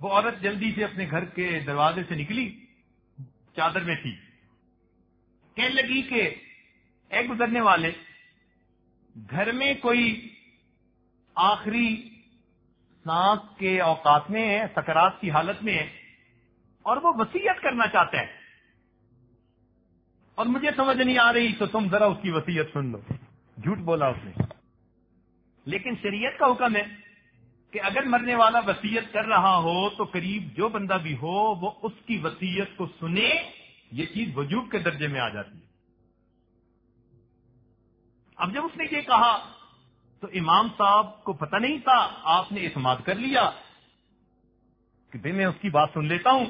وہ عورت جلدی سے اپنے گھر کے دروازے سے نکلی، چادر میں تھی۔ کہنے لگی کہ، اے گزرنے والے، گھر میں کوئی آخری سانس کے اوقات میں ہے، سکرات کی حالت میں ہے، اور وہ وسیعت کرنا چاہتا ہے۔ اور مجھے سمجھ نہیں آ رہی، تو تم ذرا اس کی وسیعت سن لو۔ جھوٹ بولا اس نے۔ لیکن شریعت کا حکم ہے۔ کہ اگر مرنے والا وسیعت کر رہا ہو تو قریب جو بندہ بھی ہو وہ اس کی وسیعت کو سنے، یہ چیز وجوب کے درجے میں آ جاتی ہے۔ اب جب اس نے یہ کہا تو امام صاحب کو پتہ نہیں تھا، آپ نے اعتماد کر لیا کہ بھائی میں اس کی بات سن لیتا ہوں۔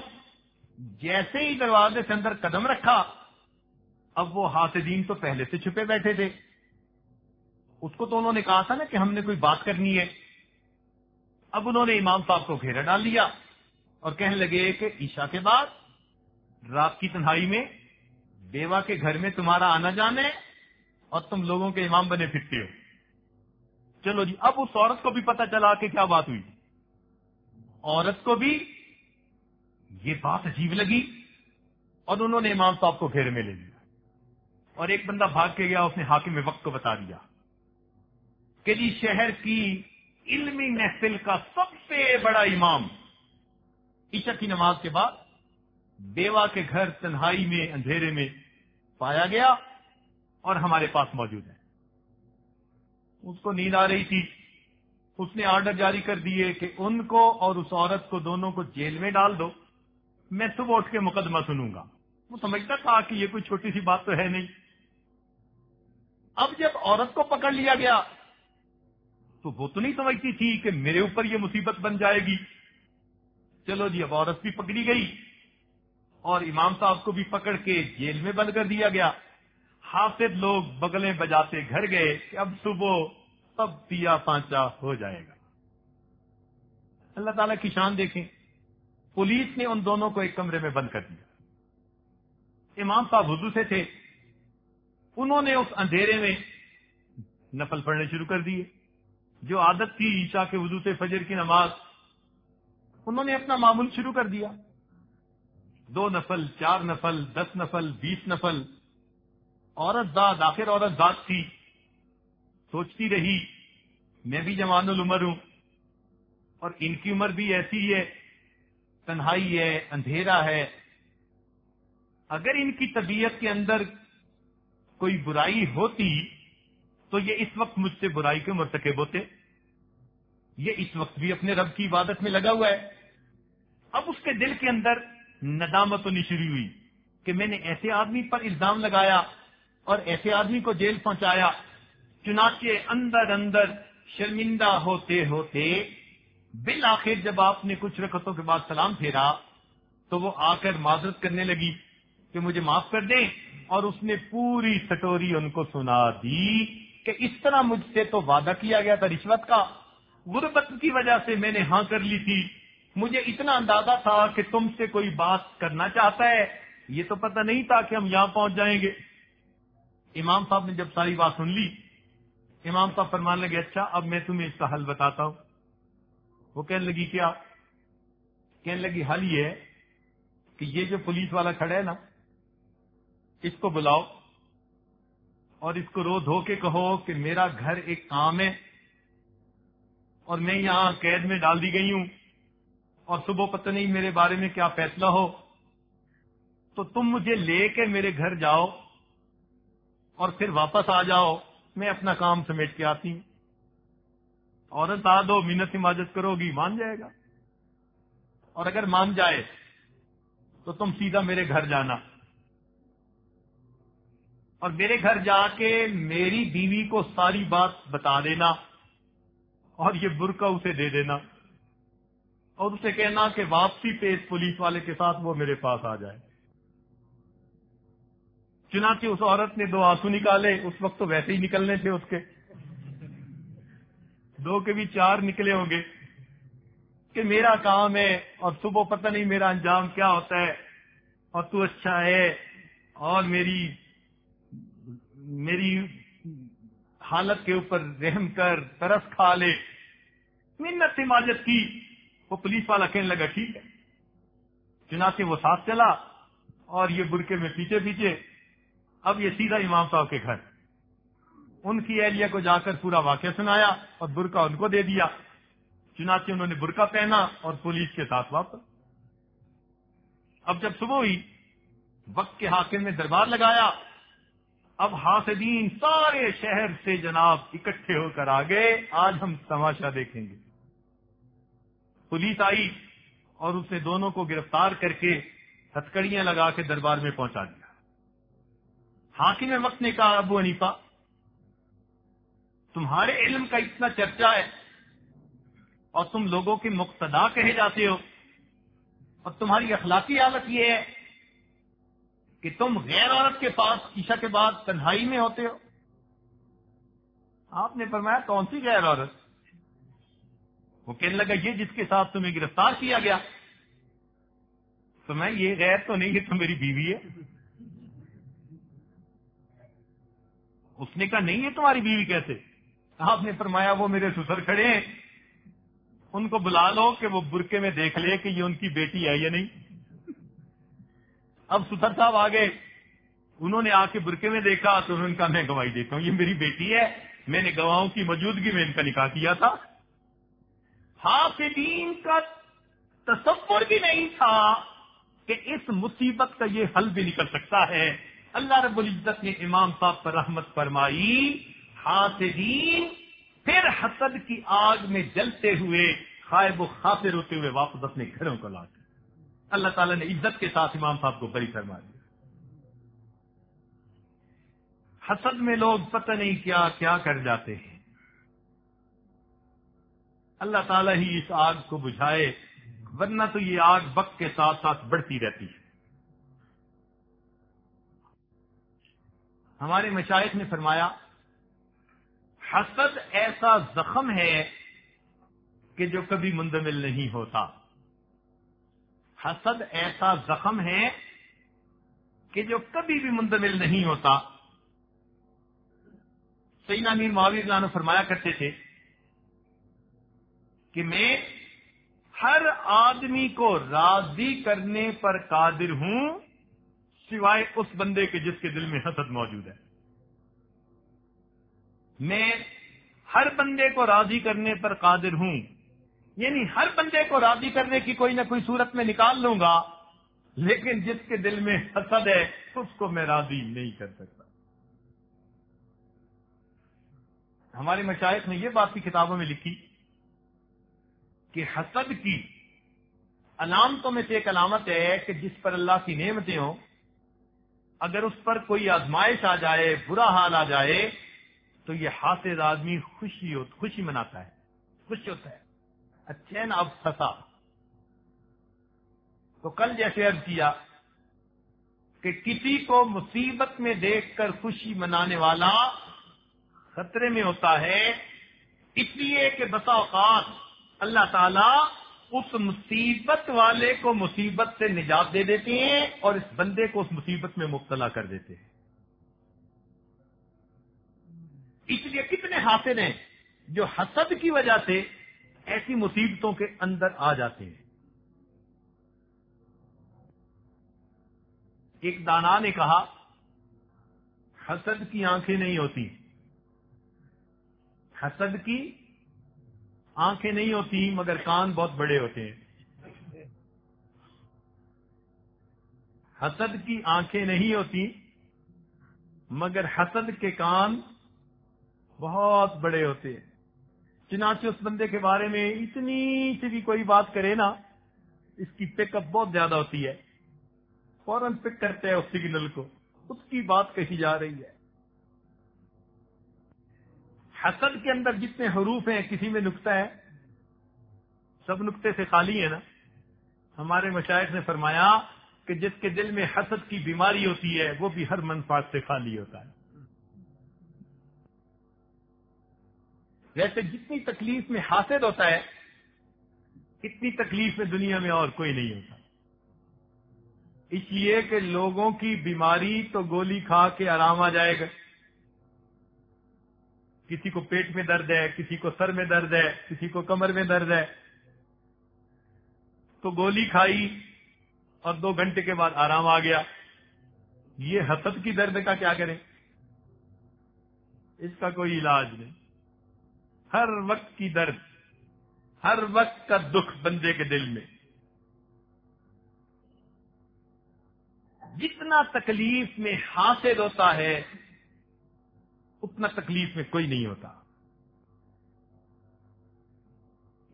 جیسے ہی دروازے سے اندر قدم رکھا، اب وہ حاسدین تو پہلے سے چھپے بیٹھے تھے۔ اس کو تو انہوں نے کہا تھا نا کہ ہم نے کوئی بات کرنی ہے۔ اب انہوں نے امام صاحب کو گھیرا ڈال لیا اور کہنے لگے کہ عشاء کے بعد رات کی تنہائی میں بیوہ کے گھر میں تمہارا آنا جانا ہے اور تم لوگوں کے امام بنے پھرتے ہو۔ چلو جی اب اس عورت کو بھی پتا چلا کہ کیا بات ہوئی۔ عورت کو بھی یہ بات عجیب لگی اور انہوں نے امام صاحب کو گھیرے میں لے لیا۔ اور ایک بندہ بھاگ کے گیا، اس نے حاکم وقت کو بتا دیا کہ جی شہر کی علمی محفل کا سب سے بڑا امام۔ عشاء کی نماز کے بعد بیوہ کے گھر تنہائی میں، اندھیرے میں پایا گیا اور ہمارے پاس موجود ہے اس کو نیند آ رہی تھی۔ اس نے آرڈر جاری کر دیے کہ ان کو اور اس عورت کو دونوں کو جیل میں ڈال دو۔ میں صبح اٹھ کے مقدمہ سنوں گا۔ وہ سمجھتا تھا کہ یہ کوئی چھوٹی سی بات تو ہے نہیں۔ اب جب عورت کو پکڑ لیا گیا تو وہ تو نہیں سمجھتی تھی کہ میرے اوپر یہ مصیبت بن جائے گی۔ چلو جی اب عورت بھی پکڑی گئی۔ اور امام صاحب کو بھی پکڑ کے جیل میں بند کر دیا گیا۔ حافظ لوگ بگلیں بجاتے گھر گئے کہ اب صبح سب پیا پانچا ہو جائے گا۔ اللہ تعالی کی شان دیکھیں۔ پولیس نے ان دونوں کو ایک کمرے میں بند کر دیا۔ امام صاحب وضو سے تھے۔ انہوں نے اس اندھیرے میں نفل پڑھنے شروع کر دیے۔ جو عادت تھی عشاء کے وضو سے فجر کی نماز، انہوں نے اپنا معمول شروع کر دیا۔ دو نفل، چار نفل، دس نفل، بیس نفل۔ عورت داد آخر عورت داد تھی۔ سوچتی رہی، میں بھی جوان العمر ہوں۔ اور ان کی عمر بھی ایسی ہے، تنہائی ہے، اندھیرا ہے۔ اگر ان کی طبیعت کے اندر کوئی برائی ہوتی تو یہ اس وقت مجھ سے برائی کے مرتکب ہوتے۔ یہ اس وقت بھی اپنے رب کی عبادت میں لگا ہوا ہے۔ اب اس کے دل کے اندر ندامت ہونی شروع ہوئی کہ میں نے ایسے آدمی پر الزام لگایا اور ایسے آدمی کو جیل پہنچایا۔ چنانچہ اندر اندر شرمندہ ہوتے ہوتے بالآخر جب آپ نے کچھ رکعتوں کے بعد سلام پھیرا تو وہ آ کر معذرت کرنے لگی کہ مجھے معاف کر دیں اور اس نے پوری سٹوری ان کو سنا دی۔ کہ اس طرح مجھ سے تو وعدہ کیا گیا تھا رشوت کا۔ غربت کی وجہ سے میں نے ہاں کر لی تھی۔ مجھے اتنا اندازہ تھا کہ تم سے کوئی بات کرنا چاہتا ہے۔ یہ تو پتہ نہیں تھا کہ ہم یہاں پہنچ جائیں گے۔ امام صاحب نے جب ساری بات سن لی، امام صاحب فرمان لگے اچھا اب میں تمہیں اس کا حل بتاتا ہوں۔ وہ کہنے لگی، کیا؟ کہنے لگی، حل یہ ہے کہ یہ جو پولیس والا کھڑا ہے نا، اس کو بلاؤ۔ اور اس کو رو دھو کے کہو کہ میرا گھر ایک کام ہے اور میں یہاں قید میں ڈال دی گئی ہوں اور صبح پتہ نہیں میرے بارے میں کیا فیصلہ ہو۔ تو تم مجھے لے کے میرے گھر جاؤ اور پھر واپس آ جاؤ، میں اپنا کام سمیٹ کے آتی ہوں۔ عورت آ دو منت حماجت کرو، گی مان جائے گا۔ اور اگر مان جائے تو تم سیدھا میرے گھر جانا۔ اور میرے گھر جا کے میری بیوی کو ساری بات بتا دینا اور یہ برقع اسے دے دینا اور اسے کہنا کہ واپسی پہ اس پولیس والے کے ساتھ وہ میرے پاس آ جائے۔ چنانچہ اس عورت نے دو آنسو نکالے، اس وقت تو ویسے ہی نکلنے تھے اس کے۔ دو کے بھی چار نکلے ہوں گے کہ میرا کام ہے اور صبح پتہ نہیں میرا انجام کیا ہوتا ہے اور تو اچھا ہے اور میری میری حالت کے اوپر رحم کر، ترس کھا لے۔ منت حماجت کی۔ وہ پولیس والا کہنے لگا، ٹھیک ہے۔ چنانچہ وہ ساتھ چلا اور یہ برقے میں پیچھے پیچھے۔ اب یہ سیدھا امام صاحب کے گھر۔ ان کی اہلیہ کو جا کر پورا واقعہ سنایا اور برقع ان کو دے دیا۔ چنانچہ انہوں نے برقع پہنا اور پولیس کے ساتھ واپس۔ اب جب صبح ہوئی، وقت کے حاکم نے دربار لگایا۔ اب حاسدین سارے شہر سے جناب اکٹھے ہو کر آ گئے آج ہم تماشا دیکھیں گے۔ پولیس آئی اور اس نے دونوں کو گرفتار کر کے ہتکڑیاں لگا کے دربار میں پہنچا دیا۔ حاکم وقت نے کہا، ابو انیفا تمہارے علم کا اتنا چرچا ہے اور تم لوگوں کے مقتدا کہے جاتے ہو اور تمہاری اخلاقی حالت یہ ہے کہ تم غیر عورت کے پاس عشاء کے بعد تنہائی میں ہوتے ہو؟ آپ نے فرمایا کون سی غیر عورت؟ وہ کہنے لگا یہ جس کے ساتھ تمہیں گرفتار کیا گیا۔ تو میں یہ غیر تو نہیں یہ تو میری بیوی ہے۔ اس نے کہا نہیں ہے تمہاری بیوی کیسے؟ آپ نے فرمایا وہ میرے سسر کھڑے ہیں۔ ان کو بلا لو کہ وہ برکے میں دیکھ لے کہ یہ ان کی بیٹی ہے یا نہیں۔ اب سسر صاحب آ گئے۔ انہوں نے آ کے برکے میں دیکھا تو انہوں نے کہا، میں گواہی دیتا ہوں، یہ میری بیٹی ہے۔ میں نے گواہوں کی موجودگی میں ان کا نکاح کیا تھا۔ حافظین کا تصور بھی نہیں تھا کہ اس مصیبت کا یہ حل بھی نکل سکتا ہے۔ اللہ رب العزت نے امام صاحب پر رحمت فرمائی۔ حاسدین پھر حسد کی آگ میں جلتے ہوئے خائب و خاطر ہوتے ہوئے واپس اپنے گھروں کو لاتے اللہ تعالیٰ نے عزت کے ساتھ امام صاحب کو بری فرما دیا حسد میں لوگ پتہ نہیں کیا کیا کر جاتے ہیں۔ اللہ تعالیٰ ہی اس آگ کو بجھائے، ورنہ تو یہ آگ وقت کے ساتھ ساتھ بڑھتی رہتی ہے۔ ہمارے مشائق نے فرمایا، حسد ایسا زخم ہے کہ جو کبھی مندمل نہیں ہوتا۔ حسد ایسا زخم ہے کہ جو کبھی بھی مندمل نہیں ہوتا۔ سینا میر معاویر لانو فرمایا کرتے تھے کہ میں ہر آدمی کو راضی کرنے پر قادر ہوں سوائے اس بندے کے جس کے دل میں حسد موجود ہے۔ میں ہر بندے کو راضی کرنے پر قادر ہوں۔ یعنی ہر بندے کو راضی کرنے کی کوئی نہ کوئی صورت میں نکال لوں گا، لیکن جس کے دل میں حسد ہے، اس کو میں راضی نہیں کر سکتا۔ ہمارے مشائق نے یہ بات کی کتابوں میں لکھی کہ حسد کی علامتوں میں سے ایک علامت ہے کہ جس پر اللہ کی نعمتیں ہوں، اگر اس پر کوئی آزمائش آ جائے، برا حال آ جائے، تو یہ حاصل آدمی خوشی خوشی مناتا ہے۔ خوش ہوتا ہے۔ اچین اب پھنسا تو کل جیسے عرض کیا کہ کسی کو مصیبت میں دیکھ کر خوشی منانے والا خطرے میں ہوتا ہے، اس لیے کہ بسا اوقات اللہ تعالی اس مصیبت والے کو مصیبت سے نجات دے دیتے ہیں اور اس بندے کو اس مصیبت میں مبتلا کر دیتے ہیں۔ اس لیے کتنے حاصل ہیں جو حسد کی وجہ سے ایسی مصیبتوں کے اندر آ جاتے ہیں۔ ایک دانا نے کہا، حسد کی آنکھیں نہیں ہوتی۔ حسد کی آنکھیں نہیں ہوتی، مگر کان بہت بڑے ہوتے ہیں۔ حسد کی آنکھیں نہیں ہوتی، مگر حسد کے کان بہت بڑے ہوتے ہیں۔ چنانچہ اس بندے کے بارے میں اتنی سی بھی کوئی بات کرے نا، اس کی پک اپ بہت زیادہ ہوتی ہے۔ فوراً پک کرتے ہیں اس سگنل کو۔ اس کی بات کہی جا رہی ہے۔ حسد کے اندر جتنے حروف ہیں، کسی میں نقطہ ہے۔ سب نقطے سے خالی ہے نا۔ ہمارے مشاعر نے فرمایا کہ جس کے دل میں حسد کی بیماری ہوتی ہے، وہ بھی ہر منفاط سے خالی ہوتا ہے۔ ویسے جتنی تکلیف میں حاصل ہوتا ہے، اتنی تکلیف میں دنیا میں اور کوئی نہیں ہوتا۔ اس لیے کہ لوگوں کی بیماری تو گولی کھا کے آرام آ جائے گا۔ کسی کو پیٹ میں درد ہے، کسی کو سر میں درد ہے، کسی کو کمر میں درد ہے۔ تو گولی کھائی اور دو گھنٹے کے بعد آرام آ گیا۔ یہ حسد کی درد کا کیا کریں؟ اس کا کوئی علاج نہیں۔ ہر وقت کی درد، ہر وقت کا دکھ بندے کے دل میں۔ جتنا تکلیف میں حاصل ہوتا ہے، اتنا تکلیف میں کوئی نہیں ہوتا۔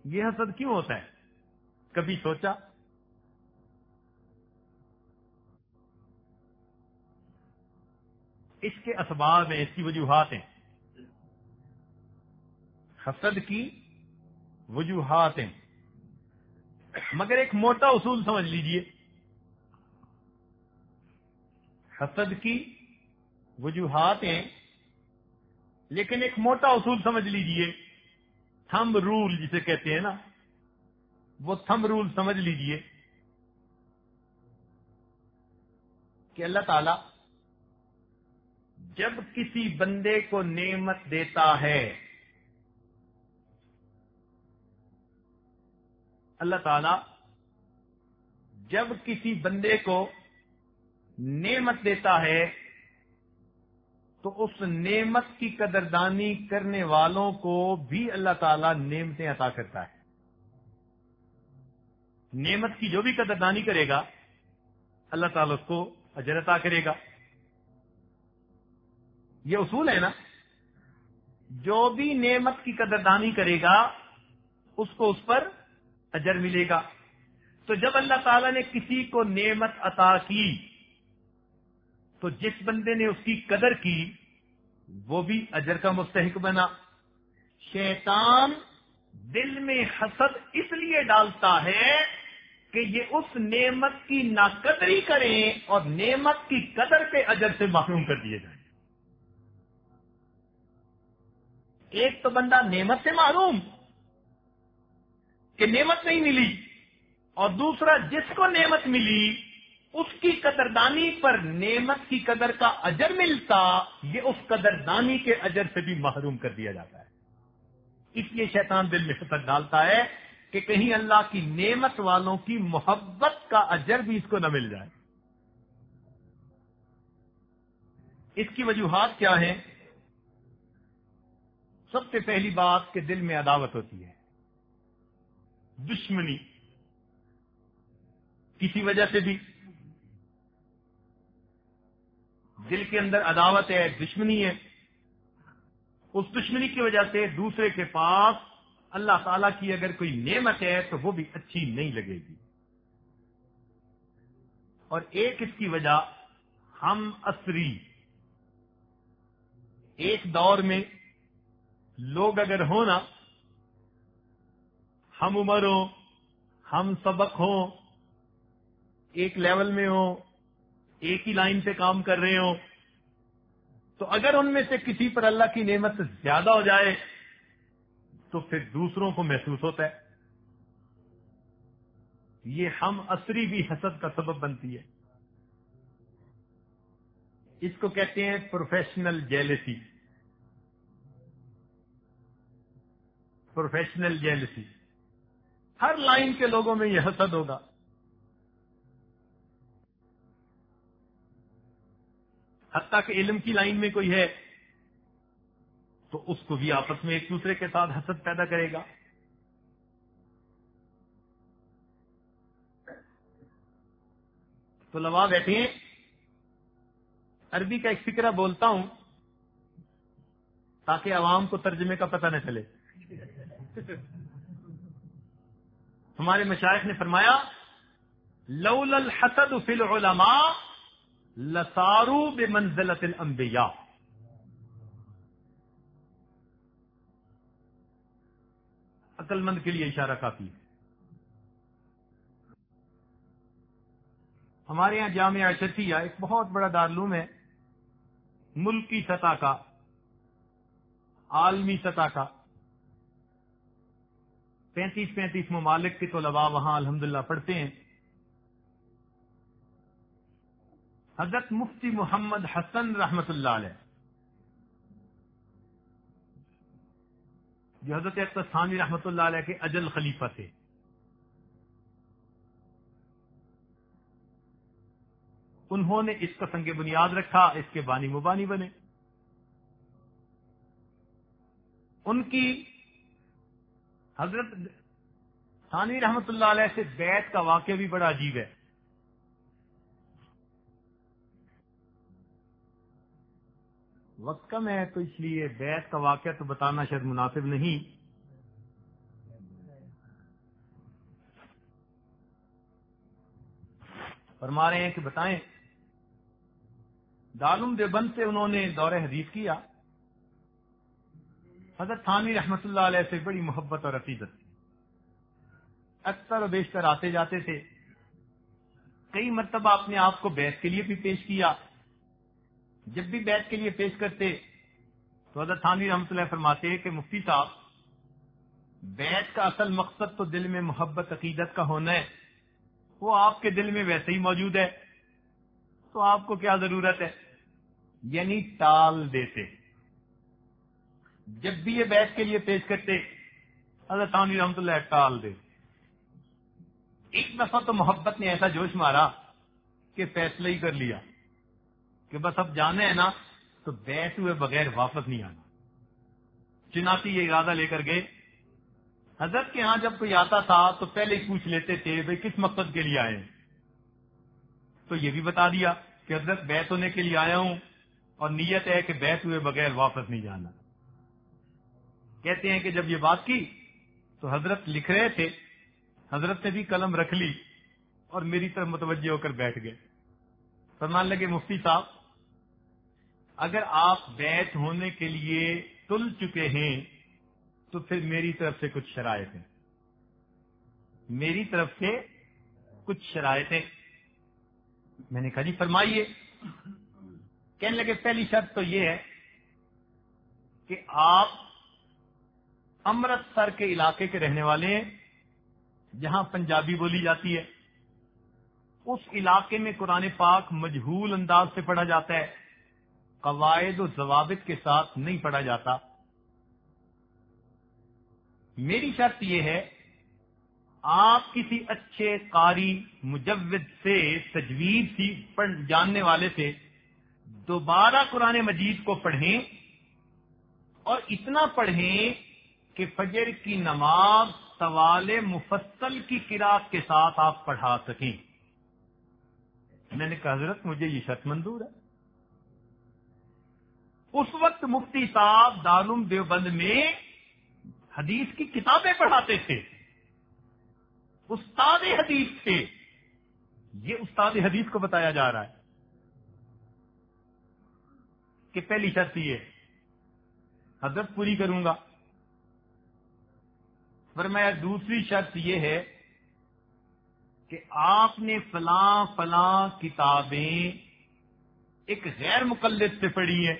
یہ حسد کیوں ہوتا ہے؟ کبھی سوچا؟ اس کے اسباب میں اس کی وجوہات ہیں۔ حسد کی وجوہات ہیں مگر ایک موٹا اصول سمجھ لیجیے۔ حسد کی وجوہات ہیں لیکن ایک موٹا اصول سمجھ لیجیے۔ تھم رول جسے کہتے ہیں نا، وہ تھم رول سمجھ لیجیے۔ کہ اللہ تعالی جب کسی بندے کو نعمت دیتا ہے اللہ تعالی جب کسی بندے کو نعمت دیتا ہے، تو اس نعمت کی قدردانی کرنے والوں کو بھی اللہ تعالی نعمتیں عطا کرتا ہے۔ نعمت کی جو بھی قدردانی کرے گا، اللہ تعالیٰ اس کو اجر عطا کرے گا۔ یہ اصول ہے نا، جو بھی نعمت کی قدردانی کرے گا، اس کو اس پر اجر ملے گا۔ تو جب اللہ تعالیٰ نے کسی کو نعمت عطا کی، تو جس بندے نے اس کی قدر کی، وہ بھی اجر کا مستحق بنا۔ شیطان دل میں حسد اس لیے ڈالتا ہے کہ یہ اس نعمت کی ناقدری کریں اور نعمت کی قدر کے اجر سے محروم کر دیے جائیں۔ ایک تو بندہ نعمت سے معروم کہ نعمت نہیں ملی اور دوسرا جس کو نعمت ملی اس کی قدردانی پر نعمت کی قدر کا اجر ملتا، یہ اس قدردانی کے اجر سے بھی محروم کر دیا جاتا ہے۔ اس لیے شیطان دل میں فطر ڈالتا ہے کہ کہیں اللہ کی نعمت والوں کی محبت کا اجر بھی اس کو نہ مل جائے۔ اس کی وجوہات کیا ہیں؟ سب سے پہلی بات کہ دل میں عداوت ہوتی ہے۔ دشمنی۔ کسی وجہ سے بھی۔ دل کے اندر عداوت ہے، دشمنی ہے۔ اس دشمنی کی وجہ سے دوسرے کے پاس اللہ تعالی کی اگر کوئی نعمت ہے تو وہ بھی اچھی نہیں لگے گی۔ اور ایک اس کی وجہ ہم اصری ایک دور میں لوگ اگر ہونا ہم عمر ہوں، ہم سبق ہوں، ایک لیول میں ہوں، ایک ہی لائن سے کام کر رہے ہوں۔ تو اگر ان میں سے کسی پر اللہ کی نعمت زیادہ ہو جائے، تو پھر دوسروں کو محسوس ہوتا ہے۔ یہ ہم اصری بھی حسد کا سبب بنتی ہے۔ اس کو کہتے ہیں پروفیشنل جیلسی پروفیشنل جیلسی ہر لائن کے لوگوں میں یہ حسد ہوگا۔ حتیٰ کہ علم کی لائن میں کوئی ہے تو اس کو بھی آپس میں ایک دوسرے کے ساتھ حسد پیدا کرے گا۔ تو لوا بیٹھے عربی کا ایک فکرہ بولتا ہوں تاکہ عوام کو ترجمے کا پتہ نہ چلے۔ ہمارے مشائق نے فرمایا لول الحسد فی العلماء لسارو بمنزلت الانبیاء۔ عقل مند کے لیے اشارہ کافی ہے۔ ہمارے یہاں جامعہ اشرفیہ ایک بہت بڑا دارالعلوم ہے، ملکی سطح کا، عالمی سطح کا۔ پینتیس پینتیس ممالک کے طلباء وہاں الحمدللہ پڑھتے ہیں۔ حضرت مفتی محمد حسن رحمت اللہ علیہ۔ جو حضرت اختر ثانوی رحمۃ اللہ علیہ کے اجل خلیفہ تھے۔ انہوں نے اس کا سنگ بنیاد رکھا، اس کے بانی مبانی بنے۔ ان کی حضرت ثانوی رحمت اللہ علیہ سے بیت کا واقعہ بھی بڑا عجیب ہے۔ وقت کم ہے تو اس لیے بیت کا واقعہ تو بتانا شاید مناسب نہیں۔ فرما رہے ہیں کہ بتائیں دارم دیوبند سے انہوں نے دور حدیث کیا۔ حضرت تھانوی رحمت اللہ علیہ سے بڑی محبت اور عقیدت تھی۔ اکثر و بیشتر آتے جاتے تھے۔ کئی مرتبہ اپنے آپ کو بیت کے لیے بھی پیش کیا۔ جب بھی بیت کے لیے پیش کرتے تو حضرت تھانوی رحمۃ اللہ فرماتے کہ مفتی صاحب، بیت کا اصل مقصد تو دل میں محبت، عقیدت کا ہونا ہے۔ وہ آپ کے دل میں ویسے ہی موجود ہے۔ تو آپ کو کیا ضرورت ہے؟ یعنی ٹال دیتے۔ جب بھی یہ بیت کے لیے پیش کرتے، حضرت رحمت اللہ ٹال دے۔ ایک دفعہ تو محبت نے ایسا جوش مارا کہ فیصلہ ہی کر لیا کہ بس اب جانے ہیں نا تو بیٹھ ہوئے بغیر واپس نہیں آنا۔ چناتی یہ ارادہ لے کر گئے۔ حضرت کے ہاں جب کوئی آتا تھا تو پہلے ہی پوچھ لیتے تھے بھائی کس مقصد کے لیے آئے تو یہ بھی بتا دیا کہ حضرت بیت ہونے کے لیے آیا ہوں اور نیت ہے کہ بیت ہوئے بغیر واپس نہیں جانا۔ کہتے ہیں کہ جب یہ بات کی تو حضرت لکھ رہے تھے، حضرت نے بھی قلم رکھ لی اور میری طرف متوجہ ہو کر بیٹھ گئے۔ فرمان لگے، مفتی صاحب، اگر آپ بیت ہونے کے لیے تل چکے ہیں تو پھر میری طرف سے کچھ شرائط ہیں میری طرف سے کچھ شرائط ہیں میں نے کہا جی فرمائیے۔ کہنے لگے، پہلی شرط تو یہ ہے کہ آپ امرتسر کے علاقے کے رہنے والے ہیں، جہاں پنجابی بولی جاتی ہے۔ اس علاقے میں قرآن پاک مجہول انداز سے پڑھا جاتا ہے۔ قواعد و ضوابط کے ساتھ نہیں پڑھا جاتا۔ میری شرط یہ ہے، آپ کسی اچھے قاری مجود سے تجویز سی جاننے والے سے دوبارہ قرآن مجید کو پڑھیں اور اتنا پڑھیں کہ فجر کی نماز سوال مفصل کی کراط کے ساتھ آپ پڑھا سکیں۔ میں نے کہا، حضرت، مجھے یہ شرط منظور ہے۔ اس وقت مفتی صاحب دارم دیوبند میں حدیث کی کتابیں پڑھاتے تھے۔ استاد حدیث تھے۔ یہ استاد حدیث کو بتایا جا رہا ہے کہ پہلی شرط یہ حضرت پوری کروں گا۔ فرمایا دوسری شرط یہ ہے کہ آپ نے فلاں فلاں کتابیں ایک غیر مقلد سے پڑھی ہیں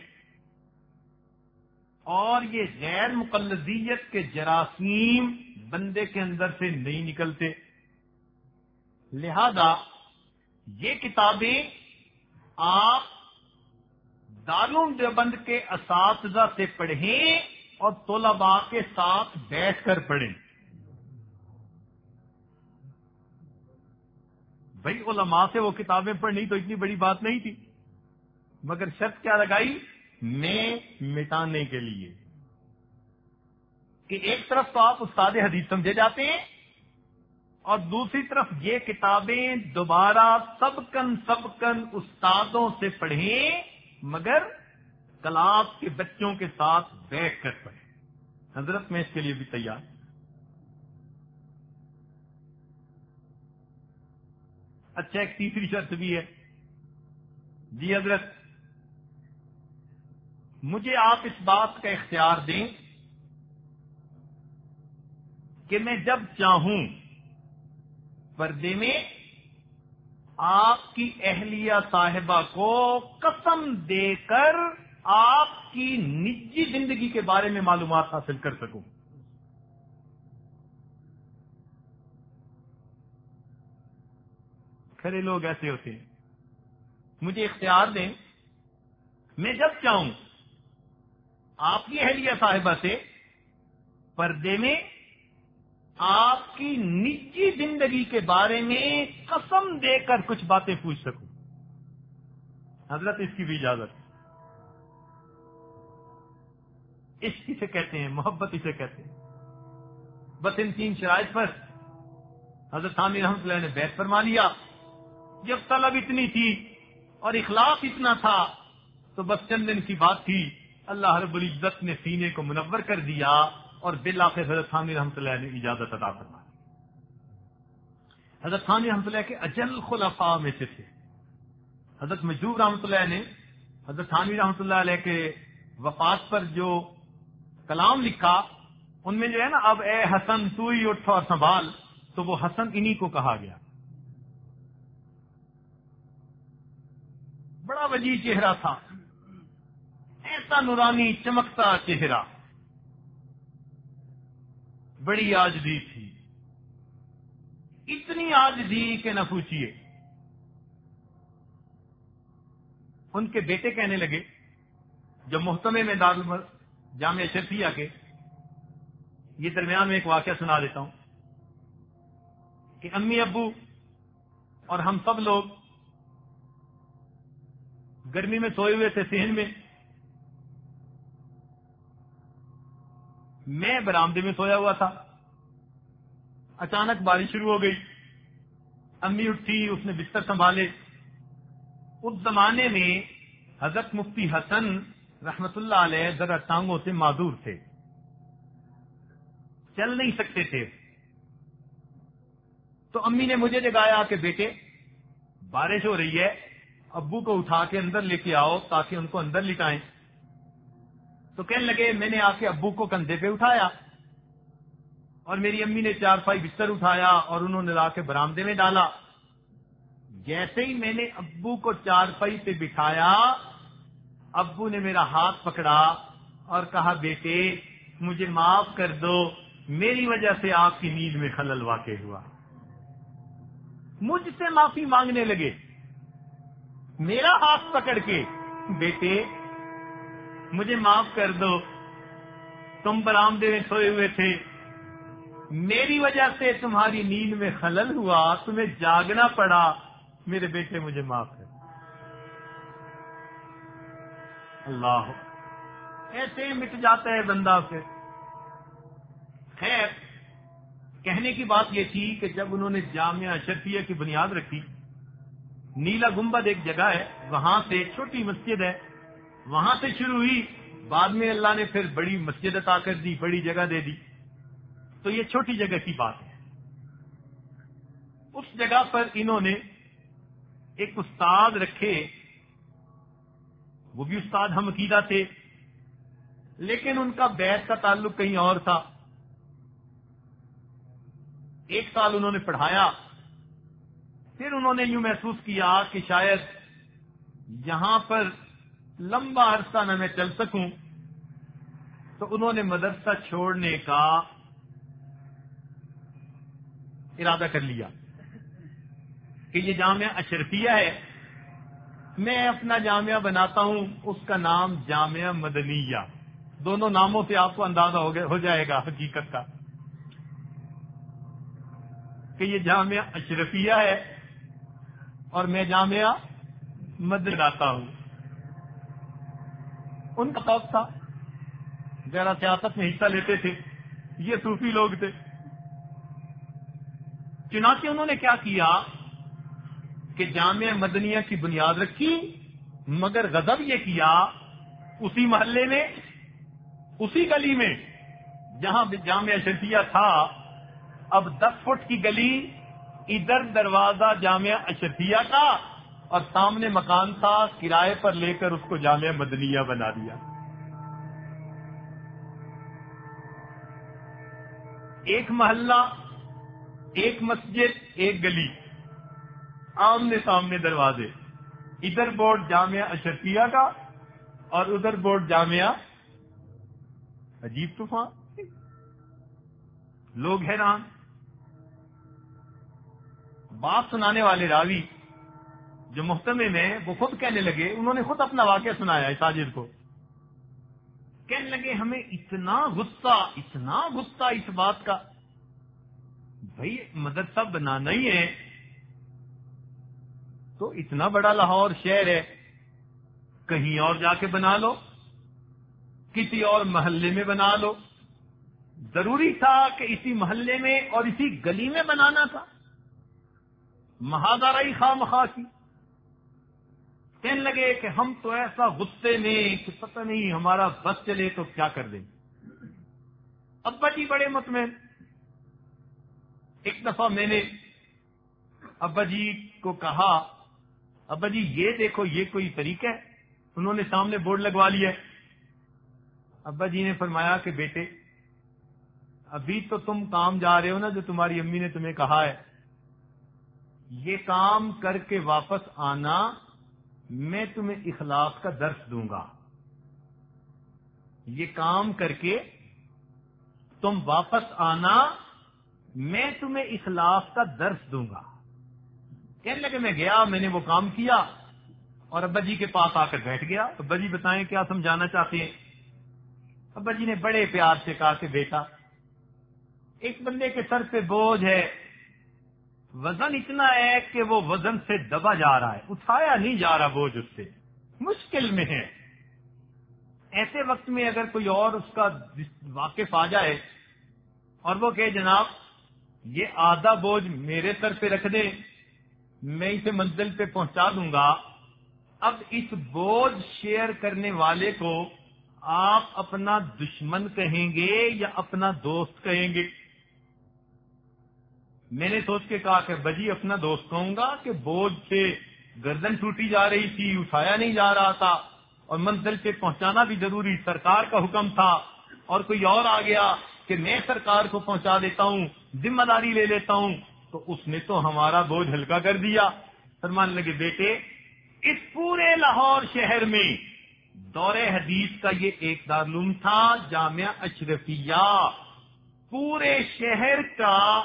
اور یہ غیر مقلدیت کے جراثیم بندے کے اندر سے نہیں نکلتے۔ لہذا یہ کتابیں آپ دارون دیوبند کے اساتذہ سے پڑھیں اور طلباء کے ساتھ بیٹھ کر پڑھیں۔ بھائی علماء سے وہ کتابیں پڑھنی تو اتنی بڑی بات نہیں تھی، مگر شرط کیا لگائی؟ میں مٹانے کے لیے۔ کہ ایک طرف تو آپ استاد حدیث سمجھے جاتے ہیں، اور دوسری طرف یہ کتابیں دوبارہ سب کن سب کن استادوں سے پڑھیں، مگر کلاس کے بچوں کے ساتھ بیٹھ کر پڑھیں۔ حضرت میں اس کے لیے بھی تیار۔ اچھا ایک تیسری شرط بھی ہے۔ جی حضرت، مجھے آپ اس بات کا اختیار دیں کہ میں جب چاہوں پردے میں آپ کی اہلیہ صاحبہ کو قسم دے کر آپ کی نجی زندگی کے بارے میں معلومات حاصل کر سکوں۔ کھڑے لوگ ایسے ہوتے ہیں۔ مجھے اختیار دیں۔ میں جب چاہوں، آپ کی اہلیہ صاحبہ سے پردے میں آپ کی نجی زندگی کے بارے میں قسم دے کر کچھ باتیں پوچھ سکوں۔ حضرت اس کی بھی اجازت۔ اس کسے کہتے ہیں، محبت اسے کہتے ہیں۔ بس ان تین شرائط پر حضرت عامر رحمت اللہ نے بیت فرما لیا۔ جب طلب اتنی تھی اور اخلاق اتنا تھا، تو بس چند دن کی بات تھی۔ اللہ رب العزت نے سینے کو منور کر دیا اور بالآخر حضرت خانی رحمۃ اللہ نے اجازت ادا فرما حضرت خانی رحمۃ اللہ کے اجل خلفاء میں سے تھے۔ حضرت مجور رحمۃ اللہ نے حضرت خانی رحمۃ اللہ علیہ کے وفات پر جو کلام لکھا، ان میں جو ہے نا، اب اے حسن، تو ہی اٹھ اور سنبھال، تو وہ حسن انہی کو کہا گیا۔ بڑا وجی چہرہ تھا۔ ایسا نورانی چمکتا چہرہ۔ بڑی آجدی تھی۔ اتنی آجدی کہ نہ پوچھیے۔ ان کے بیٹے کہنے لگے جو محتمے میں دار جامع شرفیہ کے۔ یہ درمیان میں ایک واقعہ سنا دیتا ہوں کہ امی ابو اور ہم سب لوگ گرمی میں سوئے ہوئے تھے سہن میں۔ میں برامدے میں سویا ہوا تھا۔ اچانک بارش شروع ہو گئی۔ امی اٹھی، اس نے بستر سنبھالے۔ اس زمانے میں حضرت مفتی حسن رحمت اللہ علیہ ذرا ٹانگوں سے معذور تھے۔ چل نہیں سکتے تھے۔ تو امی نے مجھے جگایا کہ بیٹے، بارش ہو رہی ہے، ابو کو اٹھا کے اندر لے کے آؤ تاکہ ان کو اندر لٹائیں۔ تو کہنے لگے، میں نے آ کے ابو کو کندھے پہ اٹھایا اور میری امی نے چار پائی بستر اٹھایا اور انہوں نے لا کے برامدے میں ڈالا۔ جیسے ہی میں نے ابو کو چار پائی پہ بٹھایا ابو نے میرا ہاتھ پکڑا اور کہا، بیٹے، مجھے معاف کر دو، میری وجہ سے آپ کی نیند میں خلل واقع ہوا. مجھ سے معافی مانگنے لگے۔ میرا ہاتھ پکڑ کے، بیٹے، مجھے معاف کر دو، تم برامدے میں سوئے ہوئے تھے۔ میری وجہ سے تمہاری نیند میں خلل ہوا، تمہیں جاگنا پڑا۔ میرے بیٹے، مجھے معاف کر اللہ. ایسے مٹ جاتا ہے بندہ سے خیر، کہنے کی بات یہ تھی کہ جب انہوں نے جامعہ اشرفیہ کی بنیاد رکھی، نیلا گنبد ایک جگہ ہے، وہاں سے چھوٹی مسجد ہے. وہاں سے شروع ہوئی، بعد میں اللہ نے پھر بڑی مسجد عطا کر دی، بڑی جگہ دے دی. تو یہ چھوٹی جگہ کی بات ہے. اس جگہ پر انہوں نے ایک استاد رکھے وہ بھی استاد ہم عقیدہ تھے۔ لیکن ان کا بیت کا تعلق کہیں اور تھا۔ ایک سال انہوں نے پڑھایا۔ پھر انہوں نے یوں محسوس کیا کہ شاید یہاں پر لمبا عرصہ نہ میں چل سکوں۔ تو انہوں نے مدرسہ چھوڑنے کا ارادہ کر لیا کہ یہ جامعہ اشرفیہ ہے۔ میں اپنا جامعہ بناتا ہوں، اس کا نام جامعہ مدنیہ۔ دونوں ناموں سے آپ کو اندازہ ہو جائے گا حقیقت کا۔ کہ یہ جامعہ اشرفیہ ہے اور میں جامعہ مدن ہوں۔ ان کا خوف تھا، ذرا سیاست میں حصہ لیتے تھے۔ یہ صوفی لوگ تھے۔ چنانچہ انہوں نے کیا کیا؟ کہ جامعہ مدنیہ کی بنیاد رکھی، مگر غضب یہ کیا اسی محلے میں، اسی گلی میں، جہاں جامعہ اشرفیہ تھا، اب دس فٹ کی گلی ادھر دروازہ جامعہ اشرفیہ کا اور سامنے مکان تھا، کرائے پر لے کر اس کو جامعہ مدنیہ بنا دیا۔ ایک محلہ، ایک مسجد، ایک گلی۔ آمنے سامنے دروازے۔ ادھر بورڈ جامعہ اشرفیہ کا اور ادھر بورڈ جامعہ عجیب طوفان۔ لوگ حیران۔ بات سنانے والے راوی جو محتمے میں وہ خود کہنے لگے، انہوں نے خود اپنا واقعہ سنایا ساجد کو۔ کہنے لگے، ہمیں اتنا غصہ اتنا غصہ اس بات کا۔ بھائی، مدرسہ بنانا ہی ہے۔ تو اتنا بڑا لاہور شہر ہے، کہیں اور جا کے بنا لو، کسی اور محلے میں بنا لو۔ ضروری تھا کہ اسی محلے میں اور اسی گلی میں بنانا تھا۔ مہادارائی خواہ مخواہ کی۔ کہنے لگے کہ ہم تو ایسا غصے میں کہ پتہ نہیں ہمارا بس چلے تو کیا کر دیں۔ ابا جی بڑے مطمئن۔ ایک دفعہ میں نے ابا جی کو کہا ابا جی یہ دیکھو، یہ کوئی طریقہ ہے؟ انہوں نے سامنے بورڈ لگوا لیا ابا جی نے فرمایا کہ بیٹے، ابھی تو تم کام جا رہے ہو نا جو تمہاری امی نے تمہیں کہا ہے۔ یہ کام کر کے واپس آنا، میں تمہیں اخلاق کا درس دوں گا۔ یہ کام کر کے تم واپس آنا، میں تمہیں اخلاق کا درس دوں گا۔ کہنے لگے، میں گیا، میں نے وہ کام کیا اور ابا جی کے پاس آ کر بیٹھ گیا۔ ابا جی بتائیں کیا سمجھانا چاہتے ہیں؟ ابا جی نے بڑے پیار سے کہا کہ بیٹا، ایک بندے کے سر پہ بوجھ ہے۔ وزن اتنا ہے کہ وہ وزن سے دبا جا رہا ہے۔ اٹھایا نہیں جا رہا بوجھ اس سے۔ مشکل میں ہے۔ ایسے وقت میں اگر کوئی اور اس کا واقف آ جائے اور وہ کہ جناب، یہ آدھا بوجھ میرے سر پہ رکھ دیں۔ میں اسے منزل پہ پہنچا دوں گا۔ اب اس بوجھ شیئر کرنے والے کو آپ اپنا دشمن کہیں گے یا اپنا دوست کہیں گے؟ میں نے سوچ کے کہا کہ بجی اپنا دوست کہوں گا کہ بوجھ سے گردن ٹوٹی جا رہی تھی، اٹھایا نہیں جا رہا تھا اور منزل پہ پہنچانا بھی ضروری سرکار کا حکم تھا۔ اور کوئی اور آ گیا کہ میں سرکار کو پہنچا دیتا ہوں، ذمہ داری لے لیتا ہوں۔ تو اس نے تو ہمارا بوجھ ہلکا کر دیا۔ فرمان لگے، بیٹے، اس پورے لاہور شہر میں دور حدیث کا یہ ایک دارالعلوم تھا، جامعہ اشرفیہ۔ پورے شہر کا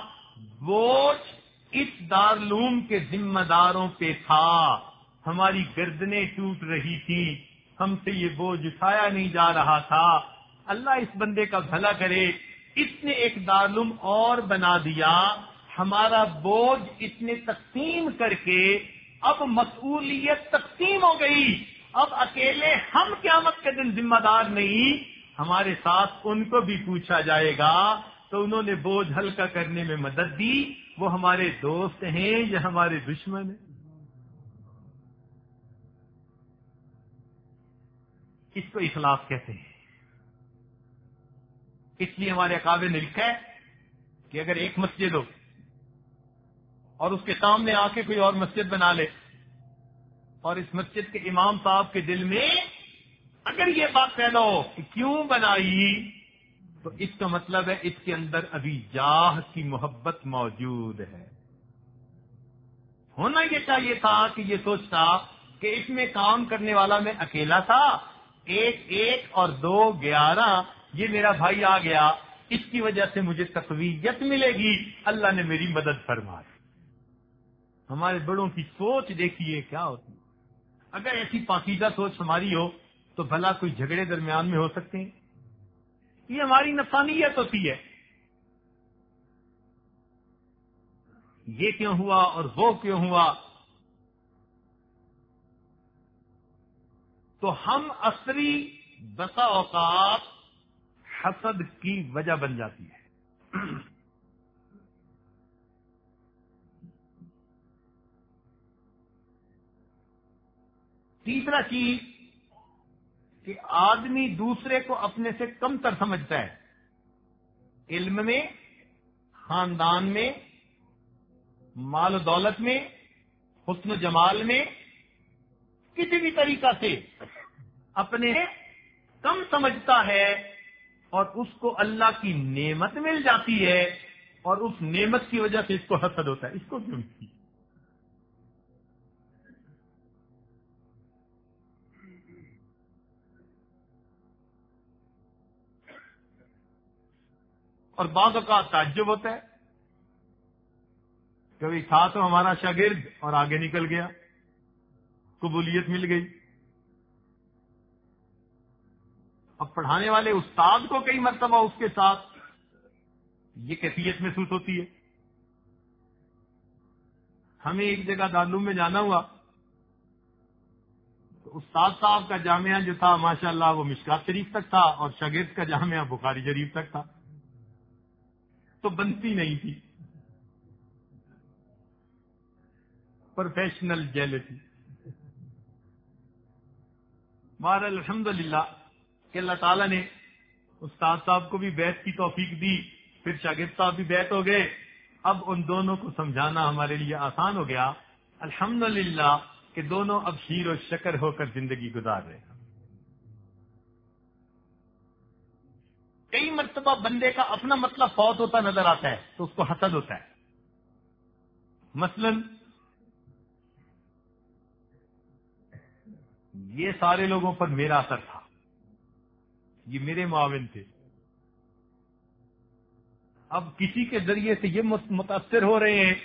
بوجھ اس دارلوم کے ذمہ داروں پہ تھا۔ ہماری گردنیں ٹوٹ رہی تھی۔ ہم سے یہ بوجھ اٹھایا نہیں جا رہا تھا۔ اللہ اس بندے کا بھلا کرے۔ اس نے ایک دارلوم اور بنا دیا۔ ہمارا بوجھ اس نے تقسیم کر کے اب مسئولیت تقسیم ہو گئی۔ اب اکیلے ہم قیامت کے دن ذمہ دار نہیں، ہمارے ساتھ ان کو بھی پوچھا جائے گا۔ تو انہوں نے بوجھ ہلکا کرنے میں مدد دی۔ وہ ہمارے دوست ہیں یا ہمارے دشمن ہیں؟ اس کو اخلاق کہتے ہیں۔ اس لیے ہمارے اکابر نے لکھا ہے کہ اگر ایک مسجد ہو اور اس کے سامنے آ کے کوئی اور مسجد بنا لے۔ اور اس مسجد کے امام صاحب کے دل میں اگر یہ بات پیدا ہو کہ کیوں بنائی، تو اس کا مطلب ہے اس کے اندر ابھی جاہ کی محبت موجود ہے۔ ہونا یہ چاہیے تھا کہ یہ سوچتا کہ اس میں کام کرنے والا میں اکیلا تھا۔ ایک ایک اور دو گیارہ، یہ میرا بھائی آ گیا۔ اس کی وجہ سے مجھے تقویت ملے گی۔ اللہ نے میری مدد فرما ہمارے بڑوں کی سوچ دیکھیے کیا ہوتی اگر ایسی پاکیزہ سوچ ہماری ہو تو بھلا کوئی جھگڑے درمیان میں ہو سکتے ہیں۔ یہ ہماری نفسانیت ہوتی ہے۔ یہ کیوں ہوا اور وہ کیوں ہوا؟ تو ہم اصری بسا اوقات حسد کی وجہ بن جاتی ہے۔ تیسرا چیز کہ آدمی دوسرے کو اپنے سے کم تر سمجھتا ہے۔ علم میں، خاندان میں، مال و دولت میں، حسن و جمال میں، کسی بھی طریقہ سے اپنے کم سمجھتا ہے اور اس کو اللہ کی نعمت مل جاتی ہے اور اس نعمت کی وجہ سے اس کو حسد ہوتا ہے۔ اس کو کیوں اور بعض کا تعجب ہوتا ہے کبھی تھا تو ہمارا شاگرد اور آگے نکل گیا، قبولیت مل گئی۔ اب پڑھانے والے استاد کو کئی مرتبہ اس کے ساتھ یہ کیفیت محسوس ہوتی ہے۔ ہمیں ایک جگہ دارالعلوم میں جانا ہوا۔ تو استاد صاحب کا جامعہ جو تھا، ماشاءاللہ وہ مشکات شریف تک تھا اور شاگرد کا جامعہ بخاری شریف تک تھا۔ تو بنتی نہیں تھی۔ پروفیشنل جیلٹی بار الحمد للہ کہ اللہ تعالیٰ نے استاد صاحب کو بھی بیت کی توفیق دی، پھر شاگرد صاحب بھی بیت ہو گئے۔ اب ان دونوں کو سمجھانا ہمارے لیے آسان ہو گیا۔ الحمد للہ کہ دونوں اب شیر و شکر ہو کر زندگی گزار رہے ہیں۔ کئی مرتبہ بندے کا اپنا مطلب فوت ہوتا نظر آتا ہے تو اس کو حسد ہوتا ہے۔ مثلا یہ سارے لوگوں پر میرا اثر تھا۔ یہ میرے معاون تھے۔ اب کسی کے ذریعے سے یہ متاثر ہو رہے ہیں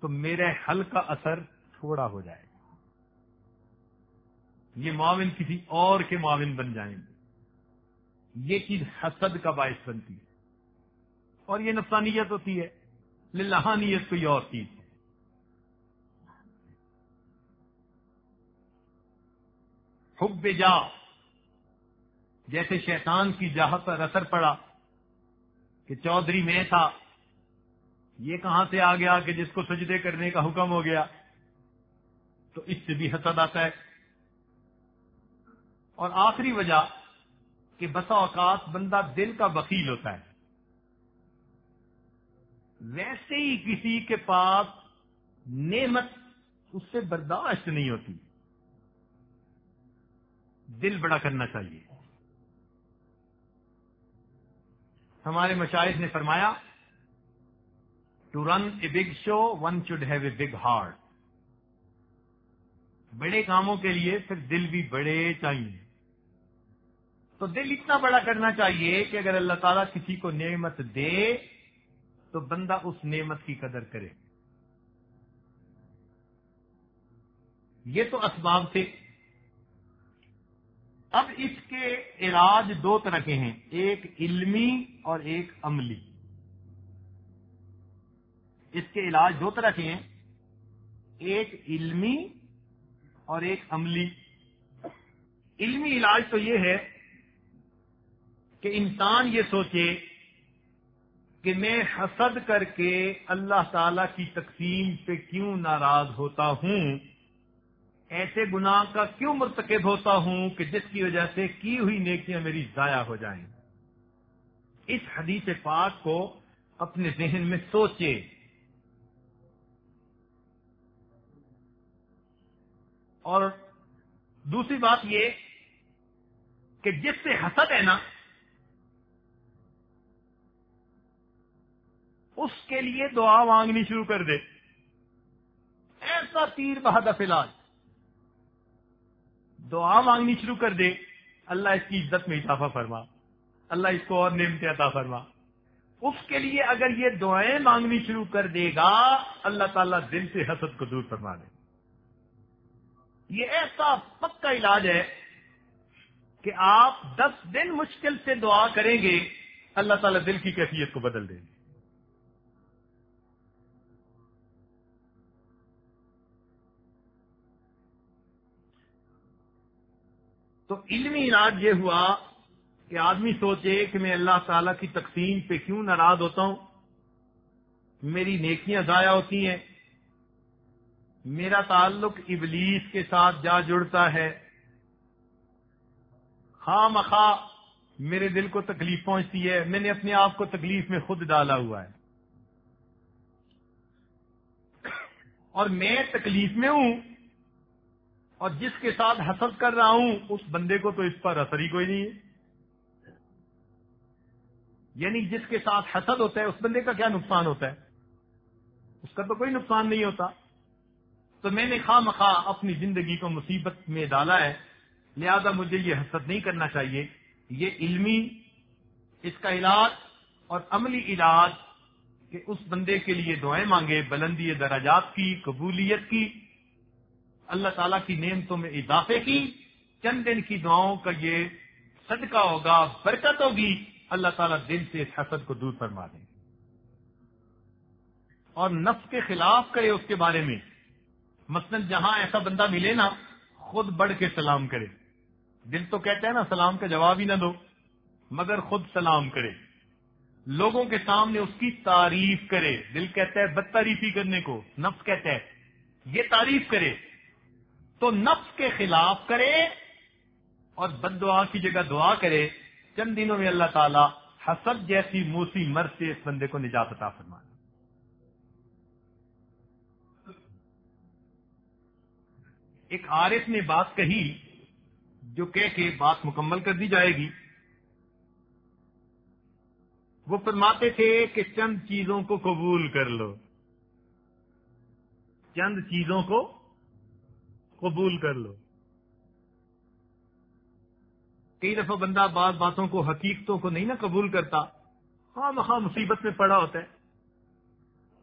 تو میرے حل کا اثر تھوڑا ہو جائے۔ گا یہ معاون کسی اور کے معاون بن جائیں۔ گے یہ چیز حسد کا باعث بنتی ہے۔ اور یہ نفسانیت ہوتی ہے لہانیت کوئی اور چیز۔ ہے حب جا، جیسے شیطان کی جاہت پر اثر پڑا کہ چودھری میں تھا، یہ کہاں سے آ گیا کہ جس کو سجدے کرنے کا حکم ہو گیا، تو اس سے بھی حسد آتا ہے۔ اور آخری وجہ کہ بسا اوقات بندہ دل کا وکیل ہوتا ہے۔ ویسے ہی کسی کے پاس نعمت اس سے برداشت نہیں ہوتی۔ دل بڑا کرنا چاہیے۔ ہمارے مشاہد نے فرمایا to run a big show one should have a big heart بڑے کاموں کے لیے پھر دل بھی بڑے چاہیے۔ تو دل اتنا بڑا کرنا چاہیے کہ اگر اللہ تعالیٰ کسی کو نعمت دے تو بندہ اس نعمت کی قدر کرے۔ یہ تو اسباب تھے۔ اب اس کے علاج دو طرح کے ہیں، ایک علمی اور ایک عملی۔ اس کے علاج دو طرح کے ہیں، ایک علمی اور ایک عملی۔ علمی علاج تو یہ ہے کہ انسان یہ سوچے کہ میں حسد کر کے اللہ تعالی کی تقسیم پہ کیوں ناراض ہوتا ہوں؟ ایسے گناہ کا کیوں مرتکب ہوتا ہوں کہ جس کی وجہ سے کی ہوئی نیکیاں میری ضائع ہو جائیں؟ اس حدیث پاک کو اپنے ذہن میں سوچے۔ اور دوسری بات یہ کہ جس سے حسد ہے نا اس کے لیے دعا مانگنی شروع کر دے۔ ایسا تیر بہدف علاج دعا مانگنی شروع کر دے۔ اللہ اس کی عزت میں اضافہ فرما۔ اللہ اس کو اور نعمت عطا فرما۔ اس کے لیے اگر یہ دعائیں مانگنی شروع کر دے گا، اللہ تعالیٰ دل سے حسد کو دور فرما دے۔ یہ ایسا پکا علاج ہے کہ آپ دس دن مشکل سے دعا کریں گے، اللہ تعالیٰ دل کی کیفیت کو بدل دیں گے۔ تو علمی علاج یہ ہوا کہ آدمی سوچے کہ میں اللہ تعالی کی تقسیم پہ کیوں ناراض ہوتا ہوں؟ میری نیکیاں ضائع ہوتی ہیں۔ میرا تعلق ابلیس کے ساتھ جا جڑتا ہے۔ خواہ مخواہ میرے دل کو تکلیف پہنچتی ہے۔ میں نے اپنے آپ کو تکلیف میں خود ڈالا ہوا ہے۔ اور میں تکلیف میں ہوں۔ اور جس کے ساتھ حسد کر رہا ہوں، اس بندے کو تو اس پر اثر ہی کوئی نہیں ہے۔ یعنی جس کے ساتھ حسد ہوتا ہے، اس بندے کا کیا نقصان ہوتا ہے؟ اس کا تو کوئی نقصان نہیں ہوتا۔ تو میں نے خواہ مخواہ اپنی زندگی کو مصیبت میں ڈالا ہے۔ لہذا مجھے یہ حسد نہیں کرنا چاہیے۔ یہ علمی، اس کا علاج اور عملی علاج کہ اس بندے کے لیے دعائیں مانگے، بلندی دراجات کی، قبولیت کی۔ اللہ تعالیٰ کی نعمتوں میں اضافے کی، چند دن کی دعاؤں کا یہ صدقہ ہوگا، برکت ہوگی، اللہ تعالیٰ دل سے اس حسد کو دور فرما دیں۔ اور نفس کے خلاف کرے اس کے بارے میں۔ مثلا جہاں ایسا بندہ ملے نا، خود بڑھ کے سلام کرے۔ دل تو کہتا ہے نا، سلام کا جواب ہی نہ دو، مگر خود سلام کرے۔ لوگوں کے سامنے اس کی تعریف کرے۔ دل کہتا ہے بد تعریفی کرنے کو، نفس کہتا ہے، یہ تعریف کرے۔ تو نفس کے خلاف کرے اور بد دعا کی جگہ دعا کرے۔ چند دنوں میں اللہ تعالیٰ حسد جیسی موسی مرد سے اس بندے کو نجات عطا فرما ایک عارف نے بات کہی جو کہہ کے بات مکمل کر دی جائے گی۔ وہ فرماتے تھے کہ چند چیزوں کو قبول کر لو۔ چند چیزوں کو قبول کر لو۔ کئی دفعہ بندہ بعض باتوں کو حقیقتوں کو نہیں نا قبول کرتا ہاں مخواہ مصیبت میں پڑا ہوتا ہے۔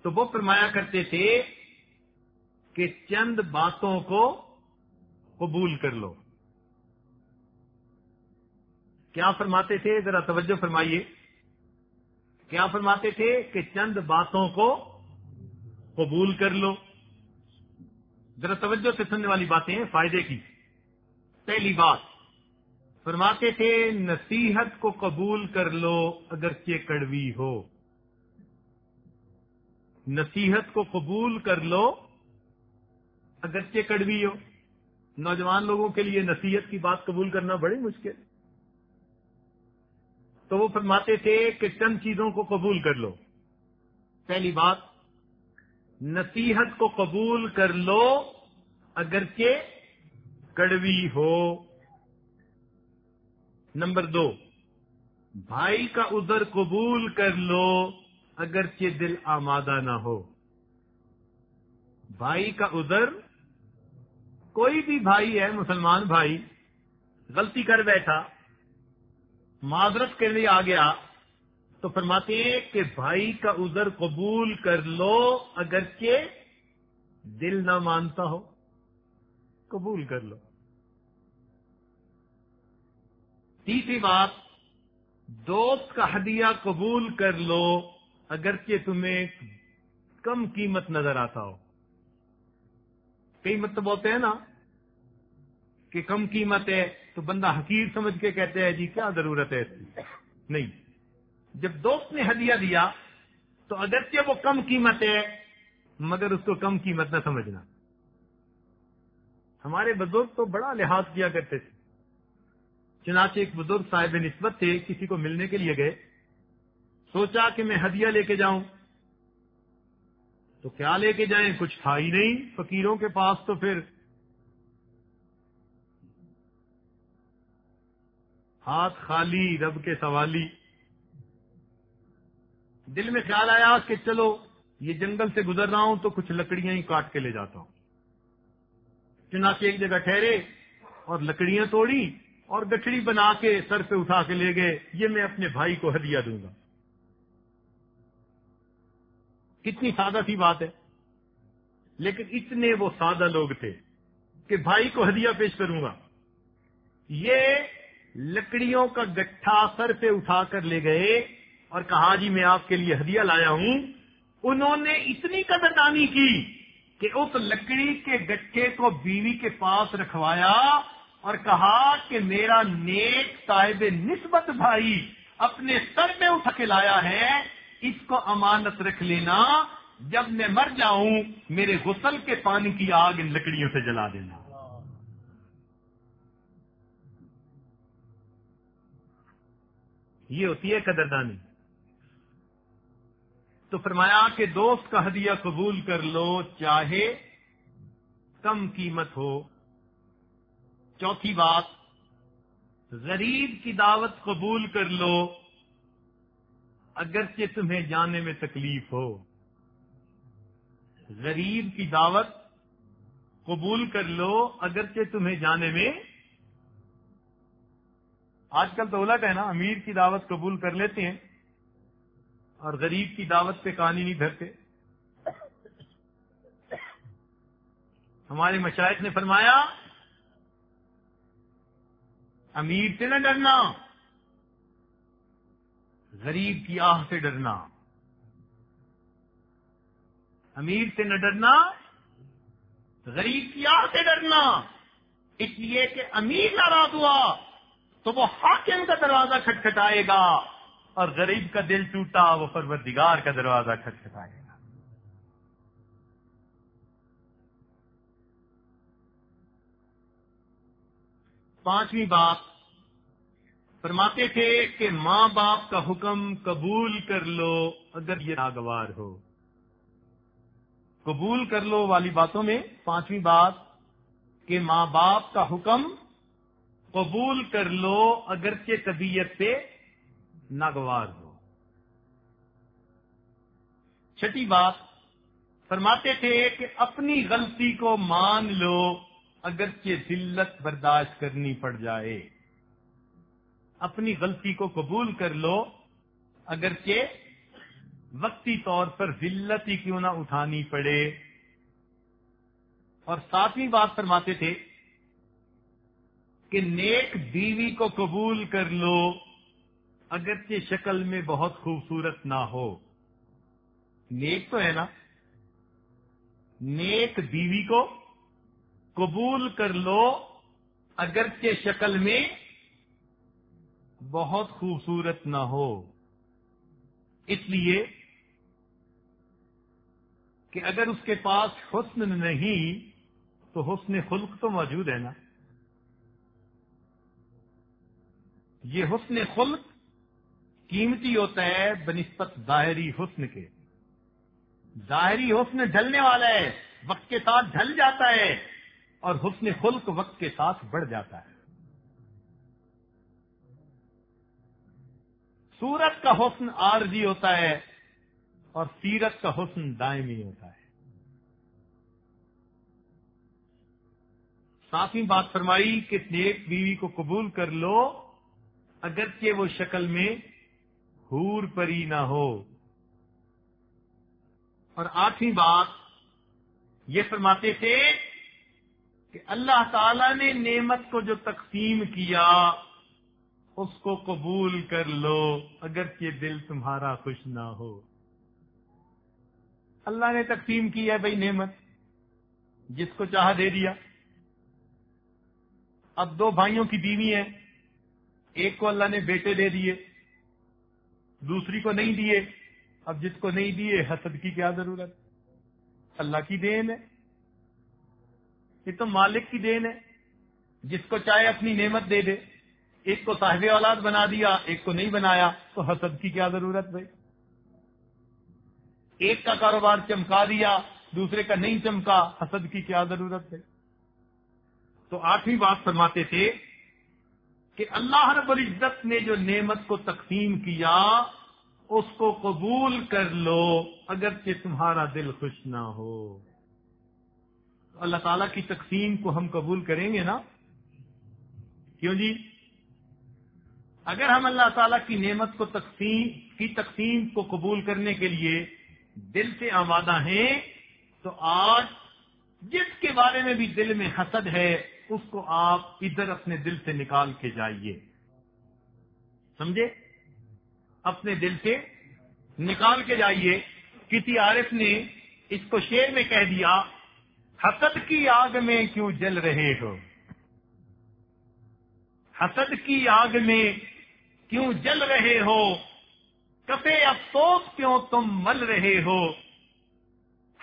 تو وہ فرمایا کرتے تھے کہ چند باتوں کو قبول کر لو۔ کیا فرماتے تھے؟ ذرا توجہ فرمائیے۔ کیا فرماتے تھے کہ چند باتوں کو قبول کر لو؟ ذرا توجہ سے سننے والی باتیں ہیں فائدے کی۔ پہلی بات، فرماتے تھے، نصیحت کو قبول کر لو اگرچہ کڑوی ہو۔ نصیحت کو قبول کر لو اگرچہ کڑوی ہو۔ نوجوان لوگوں کے لیے نصیحت کی بات قبول کرنا بڑی مشکل۔ تو وہ فرماتے تھے کہ چند چیزوں کو قبول کر لو۔ پہلی بات نصیحت کو قبول کر لو اگرچہ کڑوی ہو۔ نمبر دو، بھائی کا ادھر قبول کر لو اگرچہ دل آمادہ نہ ہو۔ بھائی کا ادھر کوئی بھی بھائی ہے، مسلمان بھائی، غلطی کر بیٹھا، معذرت کے لیے آ گیا تو فرماتے ہیں کہ بھائی کا ادھر قبول کر لو اگرچہ دل نہ مانتا ہو۔ قبول کر لو۔ تیسری بات، دوست کا ہدیہ قبول کر لو اگرچہ تمہیں کم قیمت نظر آتا ہو۔ کئی مطلب بولتے ہیں نا کہ کم قیمت ہے تو بندہ حقیر سمجھ کے کہتے ہیں جی کیا ضرورت ہے اس کی؟ نہیں۔ جب دوست نے ہدیہ دیا تو اگرچہ وہ کم قیمت ہے، مگر اس کو کم قیمت نہ سمجھنا۔ ہمارے بزرگ تو بڑا لحاظ کیا کرتے تھے۔ چنانچہ ایک بزرگ صاحب نسبت تھے، کسی کو ملنے کے لیے گئے۔ سوچا کہ میں ہدیہ لے کے جاؤں۔ تو کیا لے کے جائیں؟ کچھ تھا ہی نہیں۔ فقیروں کے پاس تو پھر ہاتھ خالی، رب کے سوالی۔ دل میں خیال آیا کہ چلو، یہ جنگل سے گزر رہا ہوں تو کچھ لکڑیاں ہی کاٹ کے لے جاتا ہوں۔ چنانچہ ایک جگہ ٹھہرے اور لکڑیاں توڑی اور گٹھڑی بنا کے سر پہ اٹھا کے لے گئے۔ یہ میں اپنے بھائی کو ہدیہ دوں گا۔ کتنی سادہ سی بات ہے۔ لیکن اتنے وہ سادہ لوگ تھے کہ بھائی کو ہدیہ پیش کروں گا۔ یہ لکڑیوں کا گٹھا سر پہ اٹھا کر لے گئے۔ اور کہا جی میں آپ کے لیے ہدیہ لایا ہوں۔ انہوں نے اتنی قدردانی کی کہ اس لکڑی کے گٹھے کو بیوی کے پاس رکھوایا اور کہا کہ میرا نیک صاحب نسبت بھائی اپنے سر میں اٹھا کے لایا ہے، اس کو امانت رکھ لینا۔ جب میں مر جاؤں، میرے غسل کے پانی کی آگ ان لکڑیوں سے جلا دینا۔ یہ ہوتی ہے قدردانی۔ تو فرمایا کہ دوست کا ہدیہ قبول کر لو، چاہے کم قیمت ہو۔ چوتھی بات، غریب کی دعوت قبول کر لو، اگرچہ تمہیں جانے میں تکلیف ہو۔ غریب کی دعوت قبول کر لو، اگرچہ تمہیں جانے میں۔ آج کل تو الٹ ہے نا، امیر کی دعوت قبول کر لیتے ہیں۔ اور غریب کی دعوت پہ کہانی نہیں دھرتے۔ ہمارے مشاہد نے فرمایا، امیر سے نہ ڈرنا، غریب کی آہ سے ڈرنا۔ امیر سے نہ ڈرنا، غریب کی آہ سے ڈرنا۔ اس لیے کہ امیر ناراض ہوا تو وہ حاکم کا دروازہ کھٹکھٹائے گا۔ اور غریب کا دل ٹوٹا، وہ پروردگار کا دروازہ کھٹکھٹائے گا پانچویں بات فرماتے تھے کہ ماں باپ کا حکم قبول کر لو اگر یہ ناگوار ہو۔ قبول کر لو والی باتوں میں پانچویں بات کہ ماں باپ کا حکم قبول کر لو اگرچہ طبیعت سے ناگوار ہو۔ چھٹی بات، فرماتے تھے کہ اپنی غلطی کو مان لو اگرچہ ذلت برداشت کرنی پڑ جائے۔ اپنی غلطی کو قبول کر لو اگرچہ وقتی طور پر ذلت ہی کیوں نہ اٹھانی پڑے۔ اور ساتویں بات فرماتے تھے کہ نیک بیوی کو قبول کر لو اگرچہ شکل میں بہت خوبصورت نہ ہو۔ نیک تو ہے نا؟ نیک بیوی کو قبول کر لو، اگرچہ شکل میں بہت خوبصورت نہ ہو۔ اس لیے کہ اگر اس کے پاس حسن نہیں، تو حسن خلق تو موجود ہے نا۔ یہ حسن خلق قیمتی ہوتا ہے بنسبت ظاہری حسن کے۔ ظاہری حسن ڈھلنے والا ہے، وقت کے ساتھ ڈھل جاتا ہے اور حسن خلق وقت کے ساتھ بڑھ جاتا ہے۔ سورت کا حسن عارضی ہوتا ہے اور سیرت کا حسن دائمی ہوتا ہے۔ ساتویں بات فرمائی کہ نیک بیوی کو قبول کر لو، اگرچہ وہ شکل میں ہور پری نہ ہو۔ اور آٹھویں بات یہ فرماتے تھے کہ اللہ تعالی نے نعمت کو جو تقسیم کیا، اس کو قبول کر لو اگرچہ دل تمہارا خوش نہ ہو۔ اللہ نے تقسیم کی ہے بھائی نعمت، جس کو چاہ دے دیا۔ اب دو بھائیوں کی بیوی ہے ایک کو اللہ نے بیٹے دے دیے۔ دوسری کو نہیں دیے، اب جس کو نہیں دیے، حسد کی کیا ضرورت؟ اللہ کی دین ہے۔ یہ تو مالک کی دین ہے۔ جس کو چاہے اپنی نعمت دے دے۔ ایک کو صاحب اولاد بنا دیا، ایک کو نہیں بنایا، تو حسد کی کیا ضرورت بھائی؟ ایک کا کاروبار چمکا دیا، دوسرے کا نہیں چمکا، حسد کی کیا ضرورت ہے تو آٹھویں بات فرماتے تھے کہ اللہ رب العزت نے جو نعمت کو تقسیم کیا، اس کو قبول کر لو اگرچہ تمہارا دل خوش نہ ہو۔ اللہ تعالی کی تقسیم کو ہم قبول کریں گے نا؟ کیوں جی؟ اگر ہم اللہ تعالی کی نعمت کو تقسیم، کی تقسیم کو قبول کرنے کے لیے دل سے آمادہ ہیں، تو آج جس کے بارے میں بھی دل میں حسد ہے اس کو آپ ادھر اپنے دل سے نکال کے جائیے۔ سمجھے؟ اپنے دل سے نکال کے جائیے۔ کسی عارف نے اس کو شیر میں کہہ دیا، حسد کی آگ میں کیوں جل رہے ہو؟ حسد کی آگ میں کیوں جل رہے ہو؟ کفے افسوس کیوں تم مل رہے ہو؟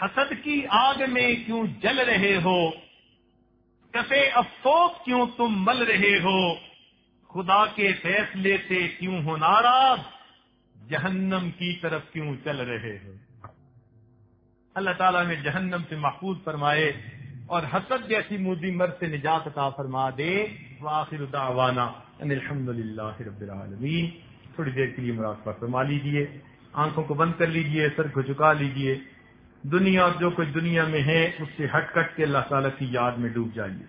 حسد کی آگ میں کیوں جل رہے ہو؟ کفے افسوس کیوں تم مل رہے ہو؟ خدا کے فیصلے سے کیوں ہو ناراض؟ جہنم کی طرف کیوں چل رہے ہو؟ اللہ تعالیٰ نے جہنم سے محفوظ فرمائے اور حسد جیسی مودی مرد سے نجات عطا فرما دے۔ واخر دعوانا ان الحمد للہ رب العالمین۔ تھوڑی دیر کے لیے مراقبہ فرما لیجیے آنکھوں کو بند کر لیجیے سر کو جھکا لیجیے دنیا جو کچھ دنیا میں ہے، اس سے ہٹ کٹ کے اللہ تعالیٰ کی یاد میں ڈوب جائیے۔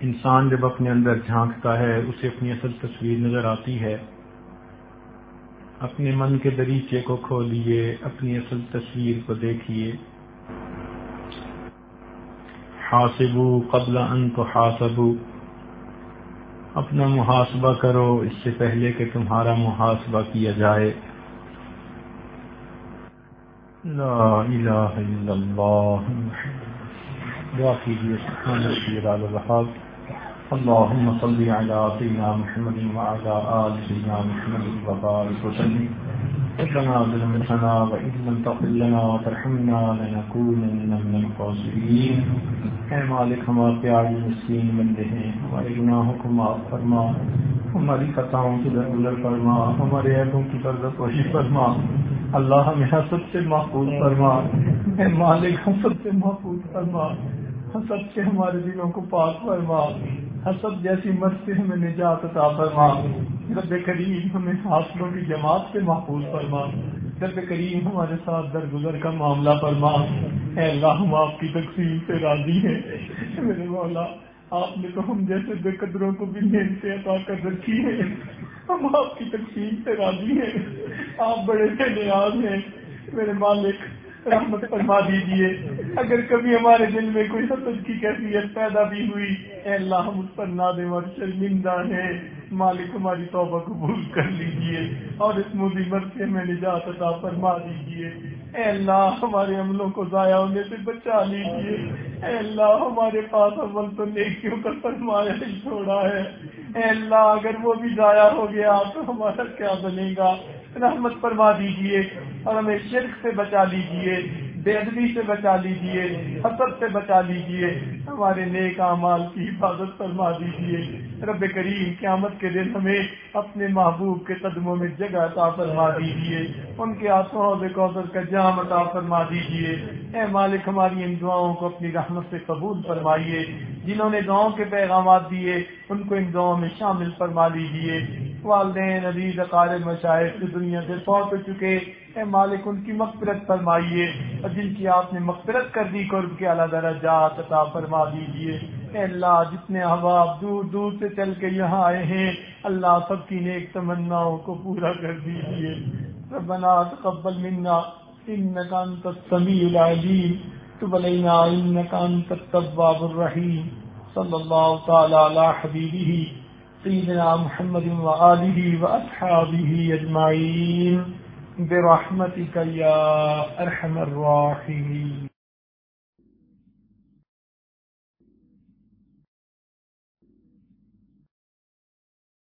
انسان جب اپنے اندر جھانکتا ہے، اسے اپنی اصل تصویر نظر آتی ہے۔ اپنے من کے دریچے کو کھولیے اپنی اصل تصویر کو دیکھیے حاصبو قبل ان کو حاصبو اپنا محاسبہ کرو، اس سے پہلے کہ تمہارا محاسبہ کیا جائے۔ لا إله إلا الله واقعي سبحان ربي على الوهاب اللهم صل على سيدنا محمد وعلى آل سيدنا محمد وبارك وسلم. ربنا ظلمتنا وإن لم تغفر لنا وترحمنا لنكونن من الخاسرين. اے مالک ہمارے پیاری مسکین بندے ہیں. ہمارے گناہوں کو معاف فرما. ہماری خطاؤں کی درگزر فرما. ہمارے عیبوں کی پردہ پوشی فرما. اللہ ہمیں حسد سے محفوظ فرما۔ اے مالک حسد سے محفوظ فرما۔ حسد سے ہمارے دلوں کو پاک فرما۔ حسد جیسی مرض سے ہمیں نجات عطا فرما۔ رب کریم ہمیں حاصلوں کی جماعت سے محفوظ فرما۔ رب کریم ہمارے ساتھ درگزر کا معاملہ فرما۔ اے اللہ، ہم آپ کی تقسیم سے راضی ہیں۔ میرے مولا آپ نے تو ہم جیسے بے قدروں کو بھی سے عطا کر رکھی ہے۔ ہم آپ کی تقسیم سے راضی ہیں۔ آپ بڑے بے نیاز ہیں۔ میرے مالک، رحمت فرما دیجیے اگر کبھی ہمارے دل میں کوئی حسد کی کیفیت پیدا بھی ہوئی، اے اللہ، ہم اس پر نادم اور شرمندہ ہیں۔ مالک، ہماری توبہ قبول کر لیجیے۔ اور اس مصیبت سے ہمیں نجات عطا فرما دیجیے اے اللہ، ہمارے عملوں کو ضائع ہونے سے بچا لیجیے اے اللہ، ہمارے پاس عمل تو نیکیوں کا فرمایا ہی چھوڑا ہے۔ اے اللہ، اگر وہ بھی ضائع ہو گیا تو ہمارا کیا بنے گا؟ رحمت فرما دیجیے اور ہمیں شرک سے بچا لیجیے بے ادبی سے بچا لیجیے حسد سے بچا لیجیے ہمارے نیک اعمال کی حفاظت فرما دیجیے رب کریم قیامت کے دن ہمیں اپنے محبوب کے قدموں میں جگہ عطا فرما دیجیے ان کے آسوں کوثر کا جام عطا فرما دیجیے اے مالک، ہماری ان دعاؤں کو اپنی رحمت سے قبول فرمائیے۔ جنہوں نے گاؤں کے پیغامات دیے، ان کو ان دعاؤں میں شامل فرما لیجیے والدین، عزیز، اقارب، مشاہد کی دنیا سے پہنچ چکے، اے مالک، ان کی مغفرت فرمائیے۔ اور جن کی آپ نے مغفرت کر دی قرب کے اعلیٰ درجات عطا فرما دیجیے اے اللہ، جتنے احباب دور دور سے چل کے یہاں آئے ہیں، اللہ سب کی نیک تمناؤں کو پورا کر دیجیے ربنا تقبل منا انك انت السميع العليم تب علينا انك انت التواب الرحيم صلى الله تعالى على حبيبه سيدنا محمد وآله وأصحابه أجمعين برحمتك يا أرحم الراحمين